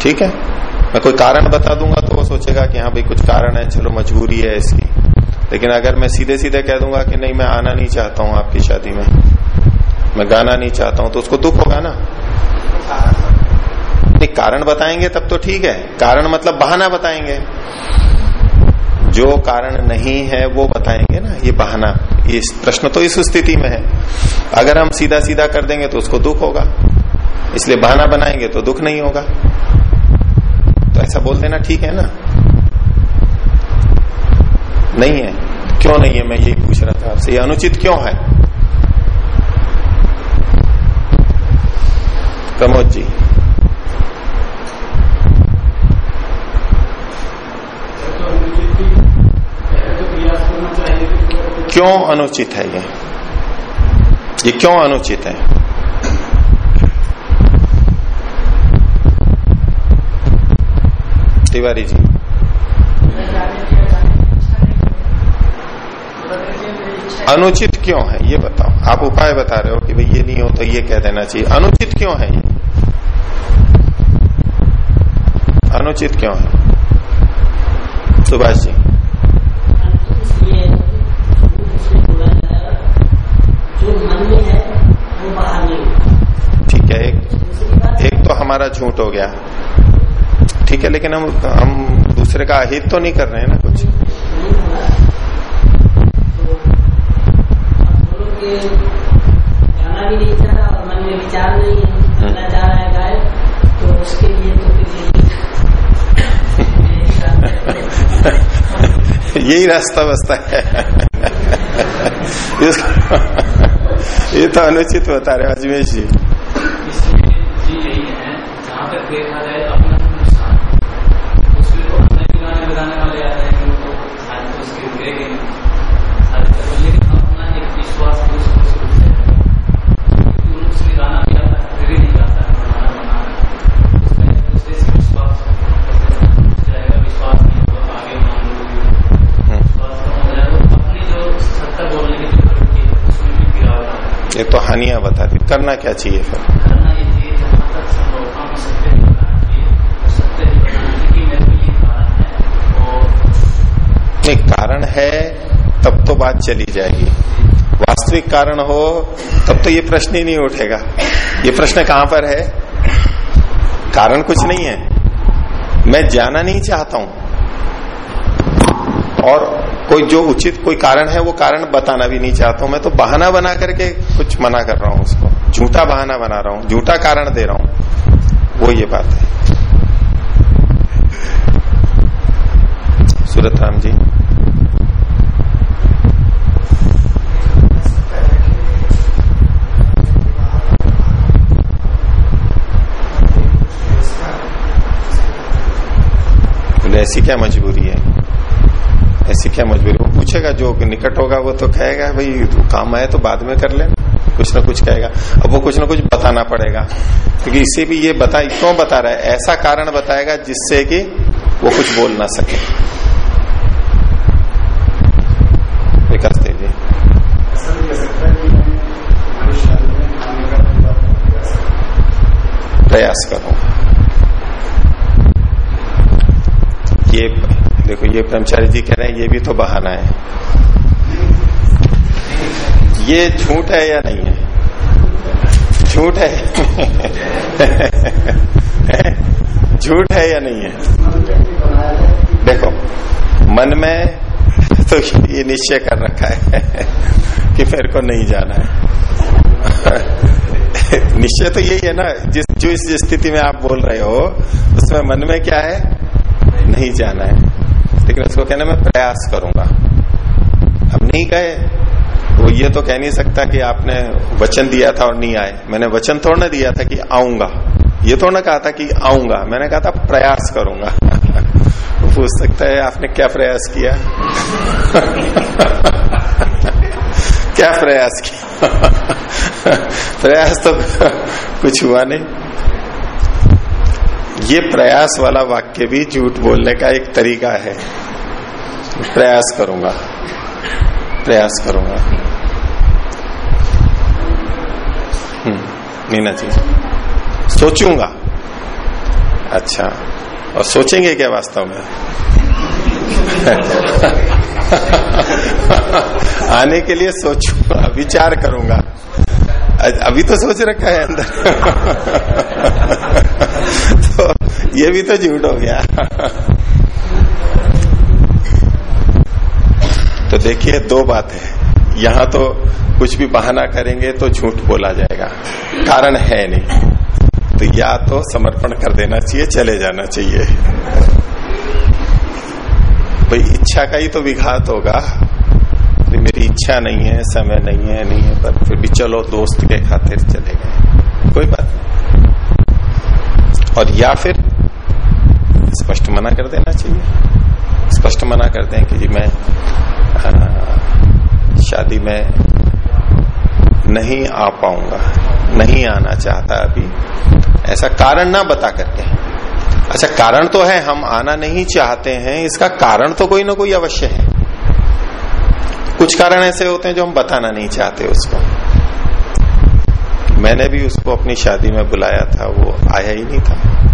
[SPEAKER 1] ठीक है? मैं कोई कारण बता दूँगा तो वो सोचेगा कि हाँ भाई कुछ कारण है, चलो मजबूरी है इसकी। लेकिन अगर मैं सीधे सीधे कह दूँगा कि नहीं, मैं आना नहीं चाहता हूँ आपकी शादी में। मैं गाना नहीं चाहता हूँ तो उसको दुख होगा ना? नहीं कारण बताएँगे, तब तो ठीक है। कारण मतलब बहाना बताएँगे। जो कारण नहीं है, वो बताएँगे ना, ये बहाना, ये प्रश्न तो इस स्थिति में है। अगर हम सीधा सीधा कर देंगे तो उसको दुख होगा। इसलिए बहाना बनाएँगे तो दुख नहीं होगा। तो ऐसा बोल देना ठीक है ना? नहीं है। क्यों नहीं है? मैं यही पूछ रहा था आपसे। ये अनुचित क्यों है? प्रमोद जी। क्यों अनुचित है ये? ये क्यों अनुचित है? तिवारी जी। अनुचित क्यों है? ये बताओ। आप उपाय बता रहे हो कि भाई ये नहीं हो तो ये कह देना चाहिए। अनुचित क्यों है ये? अनुचित क्यों है? सुभाष जी। ठीक है एक एक तो हमारा झूठ हो गया। ठीक है लेकिन हम हम दूसरे का अहित तो नहीं कर रहे हैं ना कुछ?
[SPEAKER 4] तो उसके लिए तो फिर
[SPEAKER 1] यही रास्ता बसता है। ये तो अनुचित बता रहे अजमेश जी
[SPEAKER 2] इसमें जी यही है जहाँ तक देखा जाए अपना नुकसान उसमें तो अपने भी गाने बजाने वाले आ जाएँगे वो तो आज तो उसके गिरेंगे आज तक लेकिन अपना एक विश्वास दूसरों से उठ जाएगा उसमें गाना भी आता है फिर भी नहीं गाता है गाना बना उसमें एक दूसरे से विश्वास उठ जाएगा विश्वास नहीं होगा आगे मान लो विश्वास कम हो जाएगा तो अपनी जो सत्ता बोलने की जो प्रवृत्ति है उसमें भी गिरावट आती है
[SPEAKER 1] ये तो हानियाँ बता दी करना क्या चाहिए फिर?
[SPEAKER 2] करना ये चाहिए जहाँ तक संभव हम सत्य नहीं बनाना चाहिए और सत्य नहीं बनाना चाहिए कि मेरे को ये कारण और
[SPEAKER 1] नहीं, कारण है, तब तो बात चली जाएगी। वास्तविक कारण हो, तब तो ये प्रश्न ही नहीं उठेगा। ये प्रश्न कहाँ पर है? कारण कुछ नहीं है। मैं जाना नहीं चाहता हूँ। और कोई जो उचित कोई कारण है, वो कारण बताना भी नहीं चाहता हूँ मैं तो बहाना बना करके कुछ मना कर रहा हूँ उसको। झूठा बहाना बना रहा हूँ, झूठा कारण दे रहा हूँ। वो ये बात है। सूरत राम जी। बोले ऐसी क्या मजबूरी? क्या मजबूरी? वो पूछेगा जो निकट होगा वो तो कहेगा भाई तू काम आए तो बाद में कर लेना कुछ ना कुछ कहेगा। अब वो कुछ ना कुछ बताना पड़ेगा। क्योंकि तो इसे भी ये बता क्यों बता रहा है? ऐसा कारण बताएगा जिससे कि वो कुछ बोल ना सके। विकास देव जी।
[SPEAKER 5] प्रयास करूँ।
[SPEAKER 1] ये देखो, ये ब्रह्मचारी जी कह रहे हैं, ये भी तो बहाना है। ये झूठ है या नहीं है? झूठ है। झूठ है या नहीं है? देखो, मन में तो ये निश्चय कर रखा है कि मेरे को नहीं जाना है। निश्चय तो यही है ना, जिस, जो इस स्थिति में आप बोल रहे हो, उसमें मन में क्या है? नहीं जाना है। लेकिन उसको कहना मैं प्रयास करूँगा। अब नहीं गए वो ये तो कह नहीं सकता कि आपने वचन दिया था और नहीं आए। मैंने वचन थोड़ा ना दिया था कि आऊँगा। ये थोड़ा ना कहा था कि आऊँगा। मैंने कहा था प्रयास करूँगा। पूछ सकता है, आपने क्या प्रयास किया? क्या प्रयास किया? प्रयास तो कुछ हुआ नहीं। ये प्रयास वाला वाक्य भी झूठ बोलने का एक तरीका है। प्रयास करूँगा। प्रयास करूँगा। हम्म नीना जी, सोचूँगा। अच्छा और सोचेंगे क्या वास्तव में? आने के लिए सोचूँगा विचार करूँगा। अभी तो सोच रखा है अंदर। ये भी तो झूठ हो गया। तो देखिए, दो बात है। यहाँ तो कुछ भी बहाना करेंगे तो झूठ बोला जाएगा। कारण है नहीं। तो या तो समर्पण कर देना चाहिए, चले जाना चाहिए। भाई, इच्छा का ही तो विघात होगा। तो मेरी इच्छा नहीं है, समय नहीं है नहीं है, पर फिर भी चलो, दोस्त के खातिर चले गए। कोई बात नहीं। और या फिर स्पष्ट मना कर देना चाहिए। स्पष्ट मना कर दें कि जी मैं शादी में नहीं आ पाऊँगा, नहीं आना चाहता अभी। ऐसा कारण ना बता करके। अच्छा कारण तो है, हम आना नहीं चाहते हैं, इसका कारण तो कोई ना कोई अवश्य है। कुछ कारण ऐसे होते हैं जो हम बताना नहीं चाहते उसको। मैंने भी उसको अपनी शादी में बुलाया था, वो आया ही नहीं था।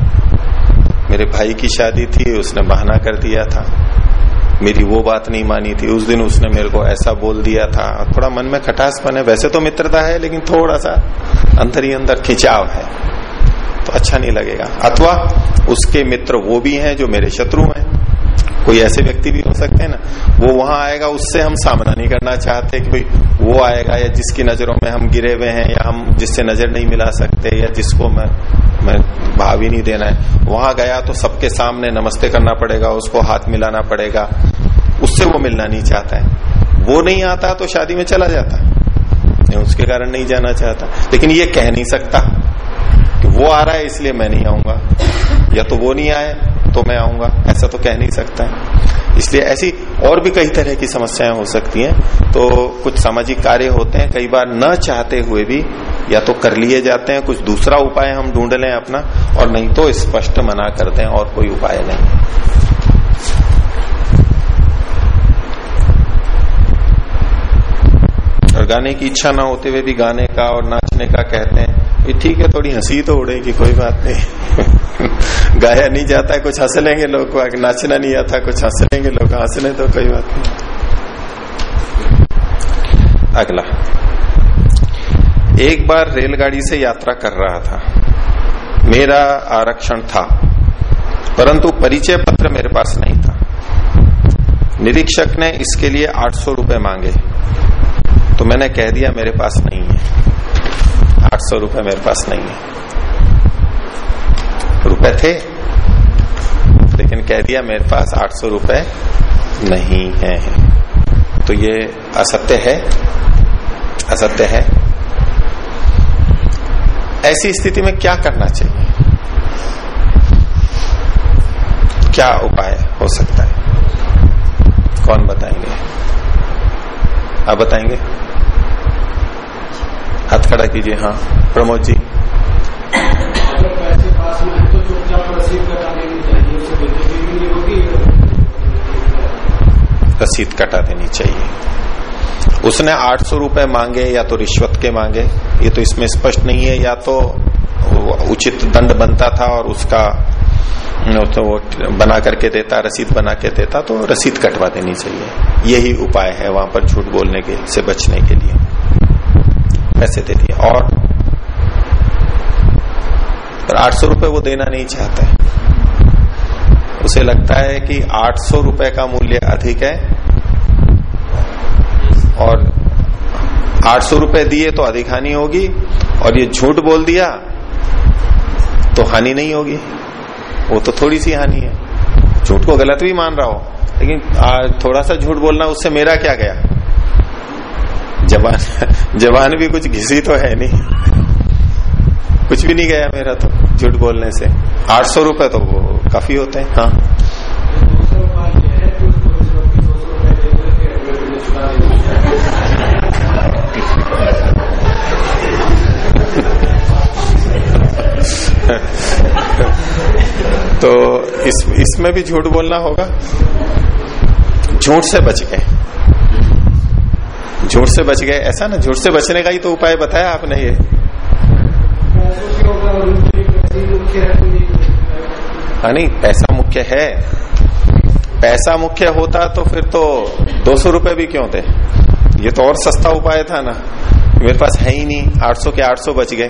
[SPEAKER 1] मेरे भाई की शादी थी, उसने बहाना कर दिया था। मेरी वो बात नहीं मानी थी। उस दिन उसने मेरे को ऐसा बोल दिया था। थोड़ा मन में खटास है वैसे तो मित्रता है, लेकिन थोड़ा सा अंदर ही अंदर खिंचाव है। तो अच्छा नहीं लगेगा। अथवा उसके मित्र वो भी हैं जो मेरे शत्रु हैं। कोई ऐसे व्यक्ति भी सकते हैं ना। वो वहाँ आएगा, उससे हम सामना नहीं करना चाहते कि भाई वो आएगा या जिसकी नज़रों में हम गिरे हुए हैं या हम जिससे नज़र नहीं मिला सकते या जिसको मैं मैं भाव ही नहीं देना है। वहाँ गया तो सबके सामने नमस्ते करना पड़ेगा, उसको हाथ मिलाना पड़ेगा। उससे वो मिलना नहीं चाहता है। वो नहीं आता तो शादी में चला जाता है। उसके कारण नहीं जाना चाहता। लेकिन ये कह नहीं सकता कि वो आ रहा है इसलिए मैं नहीं आऊँगा। या तो वो नहीं आए तो मैं आऊँगा। ऐसा तो कह नहीं सकता है। इसलिए ऐसी और भी कई तरह की समस्याएँ हो सकती हैं। तो कुछ सामाजिक कार्य होते हैं, कई बार न चाहते हुए भी या तो कर लिए जाते हैं, कुछ दूसरा उपाय हम ढूंढ लें अपना, और नहीं तो स्पष्ट मना करते हैं और कोई उपाय नहीं। और गाने की इच्छा ना होते हुए भी गाने का और नाचने का कहते हैं ये ठीक है, थोड़ी हँसी तो उड़ेगी, कोई बात नहीं। गाया नहीं जाता है कुछ हंस लेंगे लोग नाचना नहीं आता, कुछ हंस लेंगे लोग, हंसने तो कोई बात नहीं। अगला। एक बार रेलगाड़ी से यात्रा कर रहा था। मेरा आरक्षण था, परंतु परिचय पत्र मेरे पास नहीं था। निरीक्षक ने इसके लिए आठ सौ मांगे तो मैंने कह दिया, मेरे पास नहीं है। आठ सौ रुपये मेरे पास नहीं है। रुपए थे, लेकिन कह दिया मेरे पास आठ सौ रुपये नहीं है। तो ये असत्य है असत्य है। ऐसी स्थिति में क्या करना चाहिए? क्या उपाय हो सकता है? कौन बताएँगे? आप बताएँगे? खड़ा कीजिए हाँ प्रमोद जी।
[SPEAKER 5] रसीद कटा देनी चाहिए।
[SPEAKER 1] उसने आठ सौ रुपए मांगे या तो रिश्वत के मांगे, ये तो इसमें स्पष्ट नहीं है, या तो उचित दंड बनता था और उसका तो वो बना करके देता, रसीद बना के देता तो रसीद कटवा देनी चाहिए। यही उपाय है वहाँ पर झूठ बोलने के, से बचने के लिए। पैसे दे दिए और पर आठ सौ रुपए वो देना नहीं चाहता है। उसे लगता है कि आठ सौ रुपए का मूल्य अधिक है और आठ सौ रुपए दिए तो अधिक हानि होगी और ये झूठ बोल दिया तो हानि नहीं होगी। वो तो थोड़ी सी हानि है। झूठ को गलत भी मान रहा हो, लेकिन थोड़ा सा झूठ बोलना, उससे मेरा क्या गया? जबान जबान भी कुछ घिसी तो है नहीं। कुछ भी नहीं गया मेरा तो झूठ बोलने से। आठ सौ रुपये तो वो काफ़ी होते हैं। हाँ। तो इस, इसमें भी झूठ बोलना होगा। झूठ से बच गए। झूठ से बच गए, ऐसा ना? झूठ से बचने का ही तो उपाय बताया आपने ये।
[SPEAKER 5] ही
[SPEAKER 1] नहीं, पैसा मुख्य है। पैसा मुख्य होता तो फिर तो दो सौ रुपए भी क्यों थे? ये तो और सस्ता उपाय था ना। मेरे पास है ही नहीं, आठ सौ के आठ सौ बच गए।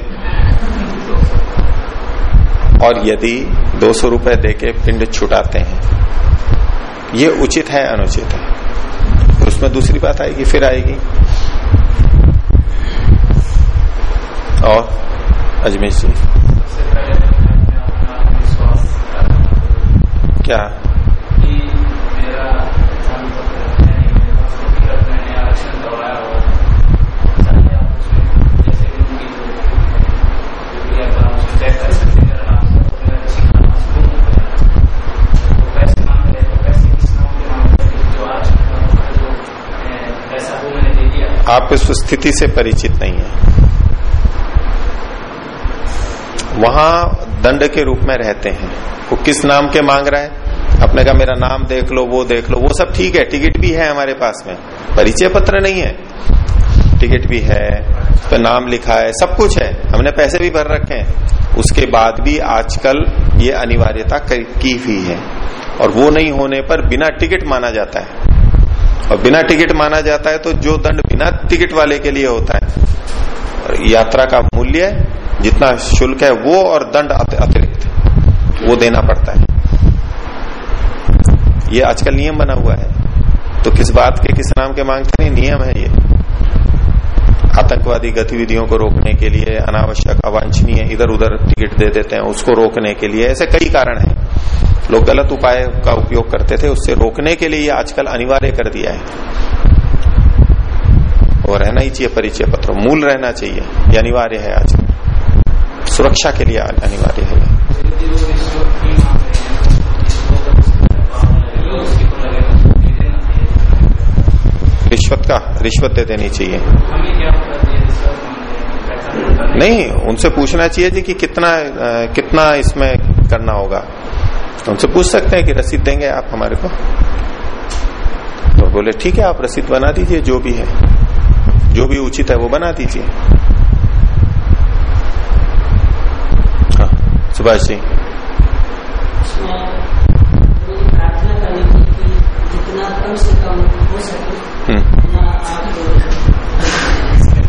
[SPEAKER 1] और यदि दो सौ रुपए देके पिंड छुटाते हैं, ये उचित है, अनुचित है? उसमें दूसरी बात आएगी फिर आएगी। और अजमेर जी
[SPEAKER 2] तो
[SPEAKER 1] क्या?
[SPEAKER 2] आप
[SPEAKER 1] इस स्थिति से परिचित नहीं है। वहाँ दंड के रूप में रहते हैं। वो किस नाम के मांग रहा है? अपने का मेरा नाम देख लो, वो देख लो, वो सब ठीक है, टिकट भी है हमारे पास में। परिचय पत्र नहीं है। टिकट भी है तो नाम लिखा है, सब कुछ है। हमने पैसे भी भर रखे हैं। उसके बाद भी आजकल ये अनिवार्यता की हुई है। और वो नहीं होने पर बिना टिकट माना जाता है। और बिना टिकट माना जाता है तो जो दंड बिना टिकट वाले के लिए होता है। यात्रा का मूल्य जितना शुल्क है वो और दंड अतिरिक्त वो देना पड़ता है। ये आजकल नियम बना हुआ है। तो किस बात के, किस नाम के मांगते नहीं? नियम है ये। आतंकवादी गतिविधियों को रोकने के लिए अनावश्यक अवांछनीय इधर उधर टिकट दे देते हैं, उसको रोकने के लिए। ऐसे कई कारण हैं। लोग गलत उपाय का उपयोग करते थे, उससे रोकने के लिए आजकल अनिवार्य कर दिया है। वो रहना ही चाहिए परिचय पत्र, मूल रहना चाहिए, ये अनिवार्य है आज। सुरक्षा के लिए अनिवार्य है।
[SPEAKER 2] रिश्वत
[SPEAKER 1] का, रिश्वत दे देनी चाहिए।
[SPEAKER 2] नहीं,
[SPEAKER 1] उनसे पूछना चाहिए जी कि कितना कितना इसमें करना होगा। उनसे पूछ सकते हैं कि रसीद देंगे आप हमारे को? तो बोले ठीक है आप रसीद बना दीजिए जो भी है। जो भी उचित है वो बना दीजिए। हाँ सुभाष जी। हम्म।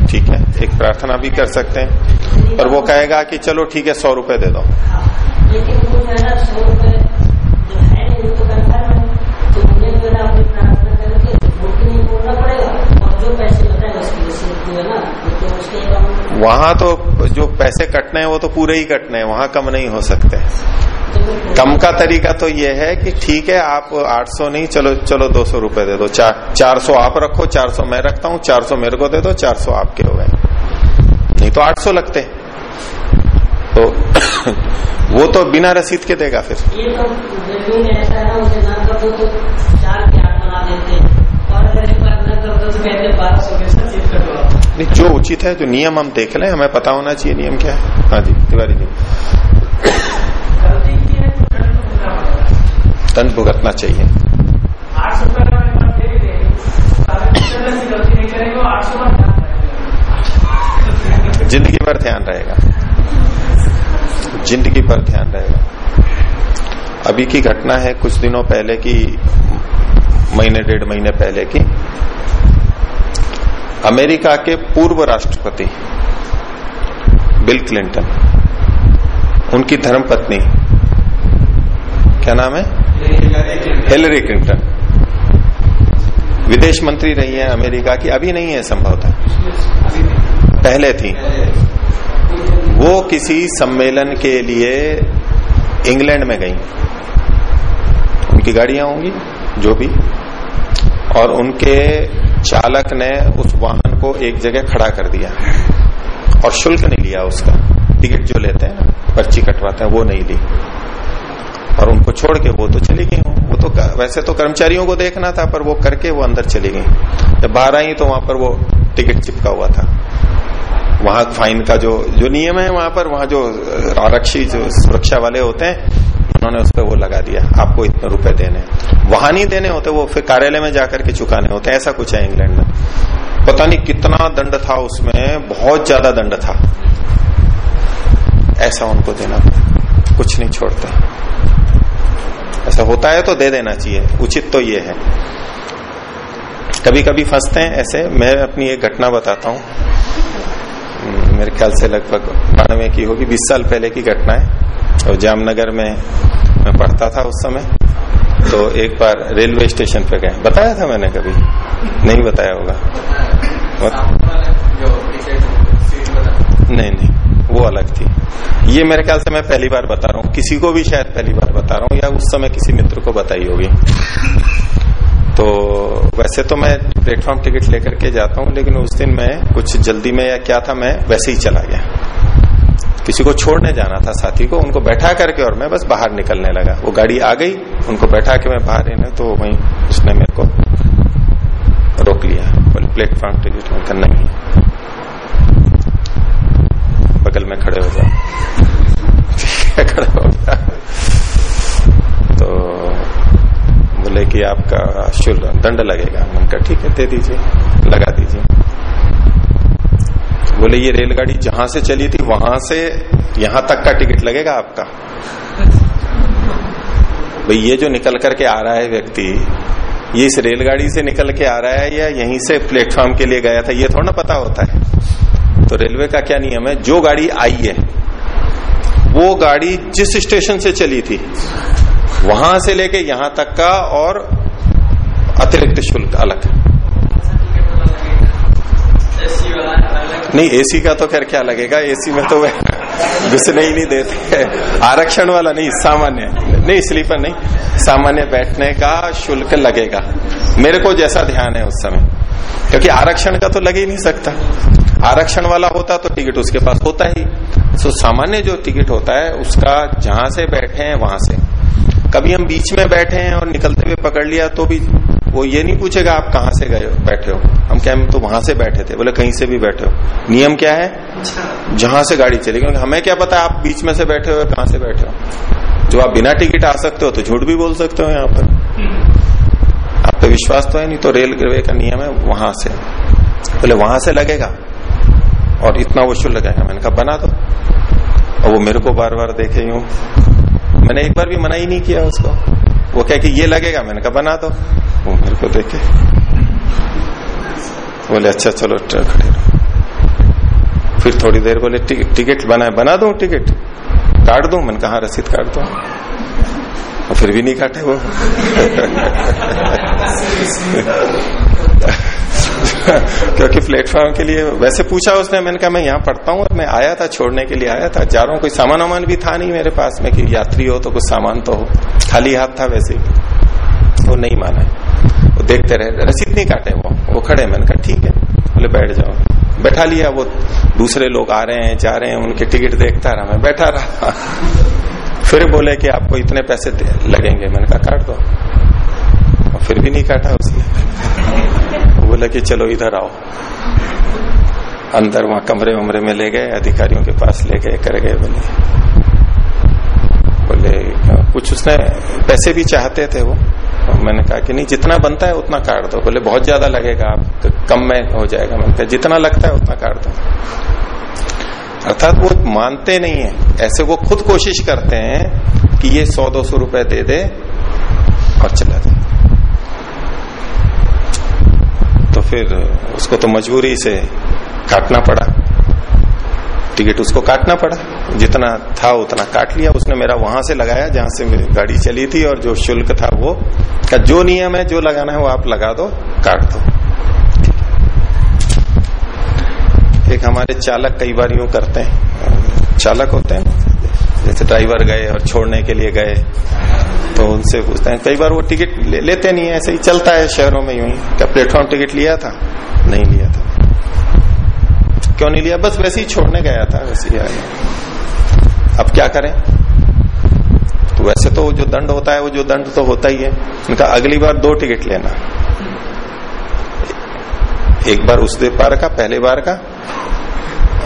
[SPEAKER 1] ठीक है एक प्रार्थना भी कर सकते हैं। और वो कहेगा कि चलो ठीक है सौ रुपए दे दो।
[SPEAKER 4] हाँ, लेकिन वो जो है ना सौ रुपए जो है नहीं वो तो कंफर्म है तो मुझे जो है ना अपनी प्रार्थना करके झूठ भी नहीं बोलना पड़ेगा और जो पैसे बताए उसकी रसीद जो है ना वो तो उसके अकाउंट में
[SPEAKER 1] वहाँ तो जो पैसे कटने हैं, वो तो पूरे ही कटने हैं, वहाँ कम नहीं हो सकते। कम का तरीका तो ये है कि ठीक है, आप 800 नहीं, चलो चलो 200 रुपए दे दो। चार चार सौ आप रखो 400 मैं रखता हूँ 400 मेरे को दे दो 400 आपके हो गए। नहीं तो 800 लगते। तो वो तो बिना रसीद के देगा फिर।
[SPEAKER 4] ये तो
[SPEAKER 1] नहीं, जो उचित है, जो नियम हम देख लें, हमें पता होना चाहिए नियम क्या है। हाँ जी, तिवारी जी।
[SPEAKER 3] दंड भुगतना
[SPEAKER 1] चाहिए। ज़िंदगी भर ध्यान रहेगा। ज़िंदगी भर ध्यान रहेगा। अभी की घटना है कुछ दिनों पहले की, महीने, डेढ़ महीने पहले की। अमेरिका के पूर्व राष्ट्रपति, बिल क्लिंटन, उनकी धर्मपत्नी। क्या नाम है? Hillary Clinton. विदेश मंत्री रही है अमेरिका की, अभी नहीं है संभवतः। पहले थी। वो किसी सम्मेलन के लिए इंग्लैंड में गई। उनकी गाड़ियाँ होंगी, जो भी। और उनके चालक ने उस वाहन को एक जगह खड़ा कर दिया और शुल्क नहीं लिया उसका। टिकट जो लेते हैं ना पर्ची कटवाते हैं, वो नहीं ली। और उनको छोड़ के वो तो चली गई। वो तो वैसे तो कर्मचारियों को देखना था, पर वो करके वो अंदर चली गई। जब बाहर आई तो वहाँ पर वो टिकट चिपका हुआ था। वहाँ फाइन का जो जो नियम है वहाँ पर, वहाँ जो आरक्षी जो सुरक्षा वाले होते हैं उन्होंने उस पर वो लगा दिया, आपको इतने रुपए देने वहाँ नहीं देने होते, वो फिर कार्यालय में जाकर के चुकाने होते ऐसा कुछ है इंग्लैंड में। पता नहीं कितना दंड था उसमें, बहुत ज़्यादा दंड था। ऐसा उनको देना, कुछ नहीं छोड़ते। ऐसा होता है तो दे देना चाहिए, उचित तो ये है। कभी कभी फंसते हैं ऐसे, मैं अपनी एक घटना बताता हूँ। मेरे ख्याल से लगभग बानवे की होगी, बीस साल पहले की घटना है। और जामनगर में मैं पढ़ता था उस समय तो एक बार रेलवे स्टेशन पे गए। बताया था मैंने कभी? नहीं बताया होगा। नहीं नहीं, वो अलग थी। ये मेरे ख्याल से मैं पहली बार बता रहा हूँ। किसी को भी शायद पहली बार बता रहा हूँ, या उस समय किसी मित्र को बताई होगी। तो वैसे तो मैं प्लेटफॉर्म टिकट लेकर के जाता हूँ, लेकिन उस दिन मैं कुछ जल्दी में या क्या था, मैं वैसे ही चला गया। किसी को छोड़ने जाना था साथी को, उनको बैठा करके और मैं बस बाहर निकलने लगा। वो गाड़ी आ गई, उनको बैठा के मैं बाहर रहने तो वहीं उसने मेरे को रोक लिया। बोले प्लेटफॉर्म टिकट में करना नहीं बगल में खड़े हो जाओ। खड़े हो गया। तो बोले कि आपका शुल्क दंड लगेगा। मैंने कहा, ठीक है, दे दीजिए, लगा दीजिए। बोले, ये रेलगाड़ी जहाँ से चली थी, वहाँ से यहाँ तक का टिकट लगेगा आपका? भाई, ये जो निकल करके आ रहा है व्यक्ति, ये इस रेलगाड़ी से निकल के आ रहा है या यहीं से प्लेटफॉर्म के लिए गया था, ये थोड़ा ना पता होता है। तो रेलवे का क्या नियम है? जो गाड़ी आई है, वो गाड़ी जिस स्टेशन से चली थी, वहाँ से लेके यहाँ तक का और अतिरिक्त शुल्क अलग नहीं एसी का तो खैर क्या लगेगा? एसी में तो वह घुसने ही नहीं देते आरक्षण वाला नहीं, सामान्य। नहीं, स्लीपर नहीं। सामान्य बैठने का शुल्क लगेगा। मेरे को जैसा ध्यान है उस समय। क्योंकि आरक्षण का तो लग ही नहीं सकता। आरक्षण वाला होता तो टिकट उसके पास होता ही। तो सामान्य जो टिकट होता है, उसका जहाँ से बैठे हैं, वहाँ से। कभी हम बीच में बैठे हैं और निकलते हुए पकड़ लिया तो भी वो ये नहीं पूछेगा आप कहाँ से गए बैठे हो। हम क्या हम तो वहाँ से बैठे थे। बोले कहीं से भी बैठे हो। नियम क्या है? जहाँ से गाड़ी चली। क्योंकि हमें क्या पता आप बीच में से बैठे हो कहाँ से बैठे हो। जो आप बिना टिकट आ सकते हो तो झूठ भी बोल सकते हो यहाँ पर। आप पे विश्वास तो है नहीं तो रेलवे का नियम है वहाँ से। बोले वहाँ से लगेगा। और इतना वो शुल्क लगेगा मैंने कहा बना दो। और वो मेरे को बार बार देखे यूँ। मैंने एक बार भी मना ही नहीं किया उसको। वो कह कि ये लगेगा, मैंने कहा, बना दो वो मेरे को देखे। बोले अच्छा चलो खड़े फिर थोड़ी देर बोले टिकट बना बना दू टिकट? काट दू? मैंने कहा रसीद काट दो। फिर भी नहीं काटे वो। क्योंकि प्लेटफॉर्म के लिए वैसे पूछा उसने, मैंने कहा, मैं यहाँ पढ़ता हूँ मैं आया था, छोड़ने के लिए आया था। जा रहा हूँ, कोई सामान वामान भी था नहीं मेरे पास में कि यात्री हो तो कुछ सामान तो हो। खाली हाथ था वैसे वो नहीं माना। है वो देखते रहे रसीद नहीं काटे वो। वो खड़े मैंने कहा, ठीक है। बोले, बैठ जाओ। बैठा लिया वो। दूसरे लोग आ रहे हैं, जा रहे हैं, उनके टिकट देखता रहा मैं, बैठा रहा। फिर बोले कि आपको इतने पैसे लगेंगे। मैंने कहा, काट दो। और फिर भी नहीं काटा उसने। बोला कि चलो इधर आओ। अंदर वहाँ कमरे वमरे में ले गए, अधिकारियों के पास ले गए, कर गए बोले। बोले, कुछ उसने पैसे भी चाहते थे वो। और मैंने कहा कि नहीं, जितना बनता है उतना काट दो। बोले, बहुत ज़्यादा लगेगा आप कम में हो जाएगा। मैंने कहा, जितना लगता है उतना काट दो। अर्थात वो मानते नहीं है। ऐसे वो खुद कोशिश करते हैं कि ये सौ दो सौ रुपए दे दे और चला जाए तो फिर उसको तो मजबूरी से काटना पड़ा। टिकट उसको काटना पड़ा। जितना था, उतना काट लिया। उसने मेरा वहाँ से लगाया, जहाँ से मेरी गाड़ी चली थी और जो शुल्क था वो, का जो नियम है, जो लगाना है वो आप लगा दो, काट दो। एक हमारे चालक कई बार यूँ करते हैं। चालक होते हैं जैसे ड्राइवर गए और छोड़ने के लिए गए तो उनसे पूछते हैं कई बार वो टिकट ले, लेते नहीं है ऐसे ही चलता है शहरों में यूँ ही। क्या प्लेटफॉर्म टिकट लिया था? नहीं लिया था। क्यों नहीं लिया? बस वैसे ही छोड़ने गया था वैसे ही आया। अब क्या करें? तो वैसे तो जो दंड होता है वो जो दंड तो होता ही है। उनका अगली बार दो टिकट लेना। एक बार उस बार का पहले बार का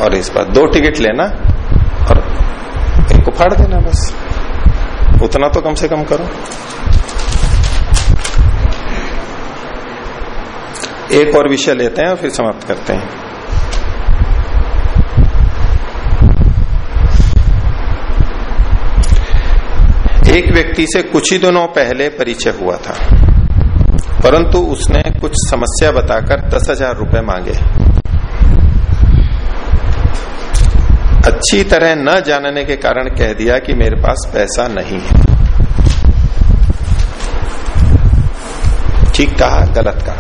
[SPEAKER 1] और इस बार दो टिकट लेना और इनको फाड़ देना बस। उतना तो कम से कम करो। एक और विषय लेते हैं और फिर समाप्त करते हैं। एक व्यक्ति से कुछ ही दिनों पहले परिचय हुआ था, परंतु उसने कुछ समस्या बताकर दस हज़ार रुपये मांगे। अच्छी तरह न जानने के कारण कह दिया कि मेरे पास पैसा नहीं है। ठीक कहा? गलत कहा।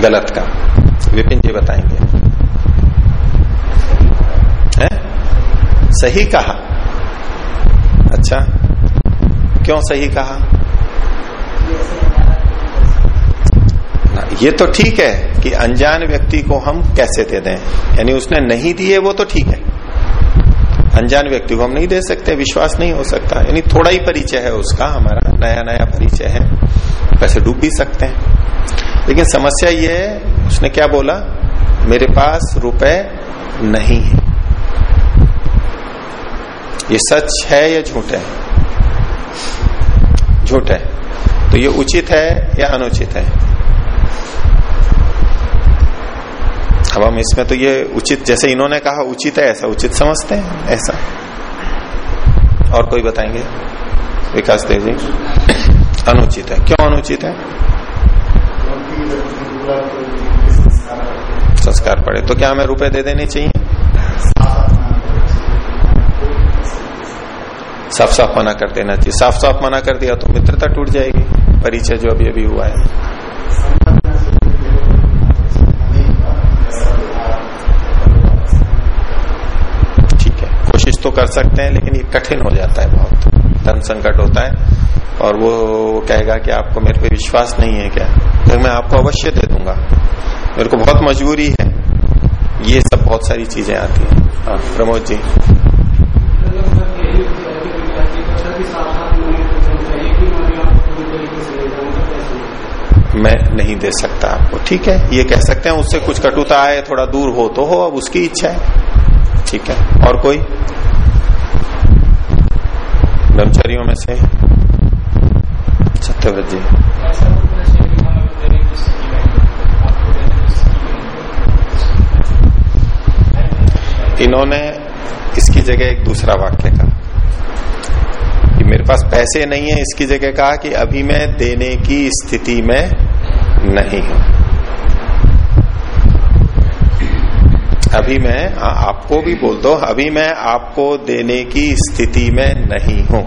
[SPEAKER 1] गलत कहा। विपिन जी बताएँगे। है? सही कहा। अच्छा क्यों सही कहा? ये तो ठीक है कि अनजान व्यक्ति को हम कैसे दे दें? यानी उसने नहीं दिए वो तो ठीक है। अनजान व्यक्ति को हम नहीं दे सकते, विश्वास नहीं हो सकता। यानी थोड़ा ही परिचय है उसका, हमारा नया नया परिचय है। वैसे डूब भी सकते हैं। लेकिन समस्या ये है, उसने क्या बोला? मेरे पास रुपए नहीं है। ये सच है या झूठ है? झूठ है। तो ये उचित है या अनुचित है? अब हम इसमें तो ये उचित, जैसे इन्होंने कहा, उचित है, ऐसा उचित समझते हैं, ऐसा। और कोई बताएँगे? विकास देव जी। अनुचित है। क्यों अनुचित है? संस्कार पड़े। तो क्या हमें रुपए दे देने चाहिए? साफ़ साफ़ मना कर देना चाहिए। साफ़ साफ़ मना कर दिया तो मित्रता टूट जाएगी। परिचय जो अभी अभी हुआ है ठीक कोशिश तो कर सकते हैं लेकिन ये कठिन हो जाता है बहुत। धन संकट होता है और वो कहेगा कि आपको मेरे पे विश्वास नहीं है क्या? तो मैं आपको अवश्य दे दूँगा। मेरे को बहुत मजबूरी है। ये सब बहुत सारी चीज़ें आती हैं। हाँ, प्रमोद जी। मैं नहीं दे सकता आपको। ठीक है ये कह सकते हैं उससे कुछ कटुता आए थोड़ा दूर हो तो हो अब उसकी इच्छा है। ठीक है और कोई ब्रह्मचारियों में से। सत्यव्रत। जी इन्होंने इसकी जगह एक दूसरा वाक्य कहा कि मेरे पास पैसे नहीं है, इसकी जगह कहा कि अभी मैं देने की स्थिति में नहीं हूँ। अभी मैं आपको भी बोल दो, अभी मैं आपको देने की स्थिति में नहीं हूँ।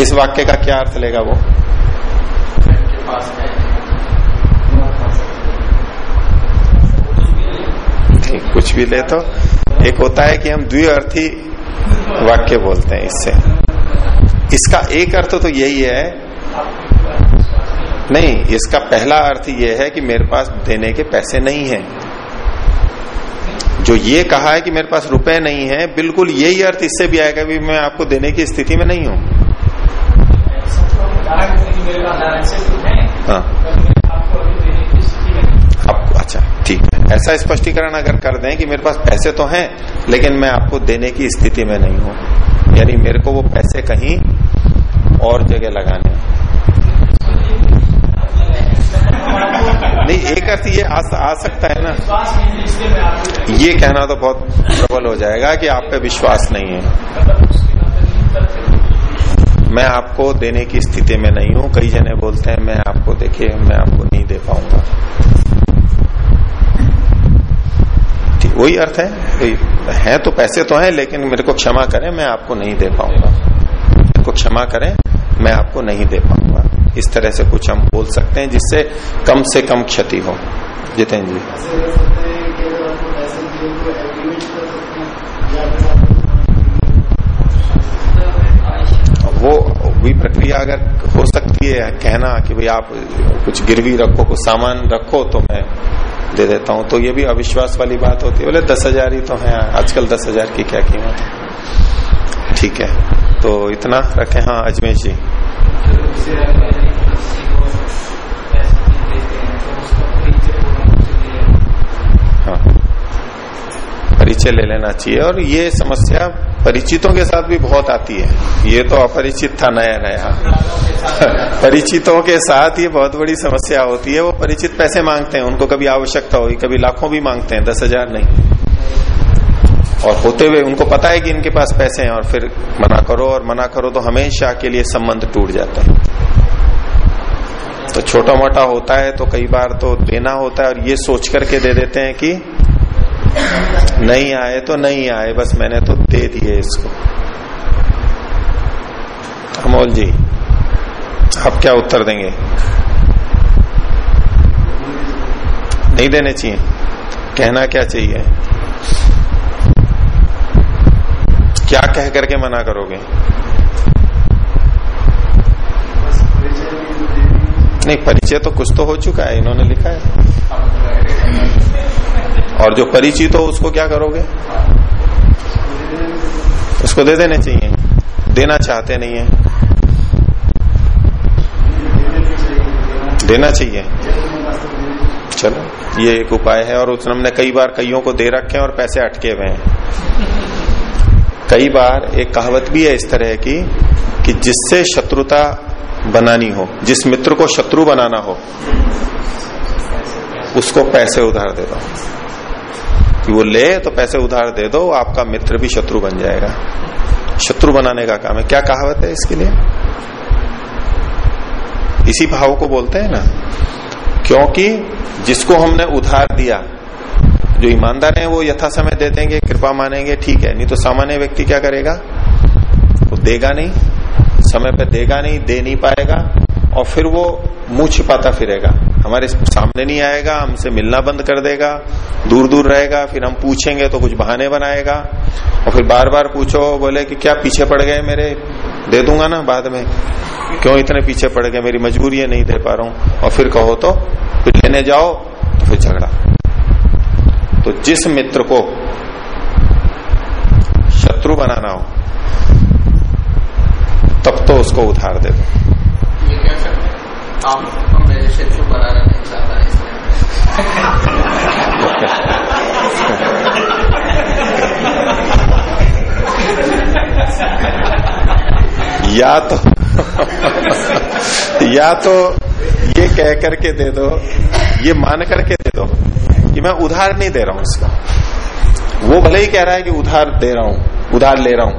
[SPEAKER 1] इस वाक्य का क्या अर्थ लेगा वो? ठीक, कुछ भी ले तो। एक होता है कि हम द्विअर्थी वाक्य बोलते हैं इससे। इसका एक अर्थ तो यही है। नहीं, इसका पहला अर्थ यह है कि मेरे पास देने के पैसे नहीं है। जो ये कहा है कि मेरे पास रुपए नहीं है, बिल्कुल यही अर्थ इससे भी आएगा भी मैं आपको देने की स्थिति में नहीं हूँ। हाँ। आपको अच्छा ठीक है। ऐसा स्पष्टीकरण अगर कर दें कि मेरे पास पैसे तो हैं लेकिन मैं आपको देने की स्थिति में नहीं हूँ। यानी मेरे को वो पैसे कहीं और जगह लगाने नहीं एक अर्थ ये आ, आ सकता है ना। ये कहना तो बहुत प्रबल हो जाएगा कि आप पे विश्वास नहीं है
[SPEAKER 3] मतलब उसके अंदर तथ्य
[SPEAKER 1] मैं आपको देने की स्थिति में नहीं हूँ। कई जने बोलते हैं, मैं आपको देखे मैं आपको नहीं दे पाऊँगा। वही अर्थ है। वही है तो पैसे तो हैं, लेकिन मेरे को क्षमा करें, मैं आपको नहीं दे पाऊँगा। मेरे को क्षमा करें, मैं आपको नहीं दे पाऊँगा। इस तरह से कुछ हम बोल सकते हैं, जिससे कम से कम क्षति हो। जितेंद्र जी
[SPEAKER 5] ऐसे कर सकते हैं कि अगर आपको पैसे दिए तो एग्रीमेंट कर सकते हैं या फिर आप
[SPEAKER 1] वो भी प्रक्रिया अगर हो सकती है, कहना कि भाई आप कुछ गिरवी रखो, कुछ सामान रखो तो मैं दे देता हूँ। तो ये भी अविश्वास वाली बात होती है। बोले, दस हज़ार ही तो है। आजकल दस हज़ार की क्या कीमत है? ठीक है। तो इतना रखे। हाँ अजमेर जी।
[SPEAKER 2] परिचय
[SPEAKER 1] ले लेना चाहिए। और ये समस्या परिचितों के साथ भी बहुत आती है। ये तो अपरिचित था नया नया। परिचितों के साथ ये बहुत बड़ी समस्या होती है। वो परिचित पैसे मांगते हैं, उनको कभी आवश्यकता होगी, कभी लाखों भी मांगते हैं, दस हज़ार नहीं। और होते हुए उनको पता है कि इनके पास पैसे हैं और फिर मना करो, और मना करो तो हमेशा के लिए संबंध टूट जाता है। तो छोटा मोटा होता है तो कई बार तो देना होता है, और ये सोच करके दे देते हैं कि नहीं आए तो नहीं आए, बस मैंने तो दे दिए इसको। अमोल जी, आप क्या उत्तर देंगे? नहीं देने चाहिए। कहना क्या चाहिए? क्या कह करके मना करोगे? नहीं, परिचय तो कुछ तो हो चुका है, इन्होंने लिखा है। और जो परिचित हो, उसको क्या करोगे? उसको दे देने चाहिए। देना चाहते नहीं है। देना चाहिए। चलो, ये एक उपाय है और उसने हमने कई बार कईयों को दे रखे हैं और पैसे अटके हुए हैं। कई बार एक कहावत भी है इस तरह की कि जिससे शत्रुता बनानी हो, जिस मित्र को शत्रु बनाना हो, उसको पैसे उधार दे दो। कि वो ले तो पैसे उधार दे दो, आपका मित्र भी शत्रु बन जाएगा। शत्रु बनाने का काम है। क्या कहावत है इसके लिए? इसी भाव को बोलते हैं ना? क्योंकि जिसको हमने उधार दिया, जो ईमानदार हैं, वो यथा समय दे देंगे, कृपा मानेंगे, ठीक है। नहीं तो सामान्य व्यक्ति क्या करेगा? वो देगा नहीं, समय पे देगा नहीं, दे नहीं पाएगा, और फिर वो मुँह छिपाता फिरेगा। हमारे सामने नहीं आएगा, हमसे मिलना बंद कर देगा दूर दूर रहेगा, फिर हम पूछेंगे तो कुछ बहाने बनाएगा। और फिर बार बार पूछो, बोले कि क्या पीछे पड़ गए मेरे? दे दूँगा ना बाद में। क्यों इतने पीछे पड़ गए? मेरी मजबूरी है, नहीं दे पा रहा हूँ। और फिर कहो तो फिर लेने जाओ तो फिर झगड़ा। तो जिस मित्र को शत्रु बनाना हो, तब तो उसको उधार दे दो।
[SPEAKER 6] आप मेरे बनाना नहीं चाहता
[SPEAKER 1] या तो या तो ये कह करके दे दो, ये मान करके दे दो कि मैं उधार नहीं दे रहा हूँ इसका। वो भले ही कह रहा है कि उधार दे रहा हूँ, उधार ले रहा हूँ,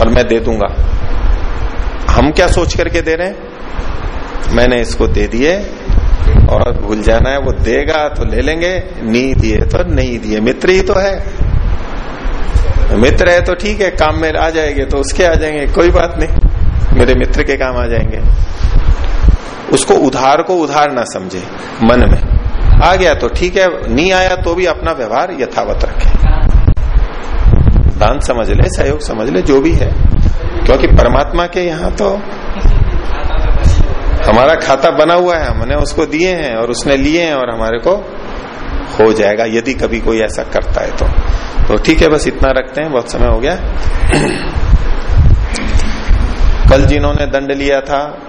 [SPEAKER 1] और मैं दे दूँगा। हम क्या सोच करके दे रहे हैं? मैंने इसको दे दिए और भूल जाना है, वो देगा तो ले लेंगे, नहीं दिए तो नहीं दिए। मित्र ही तो है। मित्र है तो ठीक है, काम में आ जाएँगे तो उसके आ जाएँगे, कोई बात नहीं। मेरे मित्र के काम आ जाएँगे। उसको उधार को उधार ना समझे, मन में। आ गया तो ठीक है, नहीं आया तो भी अपना व्यवहार यथावत रखे। दान समझ ले, सहयोग समझ ले, जो भी है। क्योंकि परमात्मा के यहाँ तो हमारा खाता बना हुआ है, हमने उसको दिए हैं और उसने लिए हैं और हमारे को हो जाएगा, यदि कभी कोई ऐसा करता है तो। तो ठीक है, बस इतना रखते हैं, बहुत समय हो गया। कल जिन्होंने दंड लिया था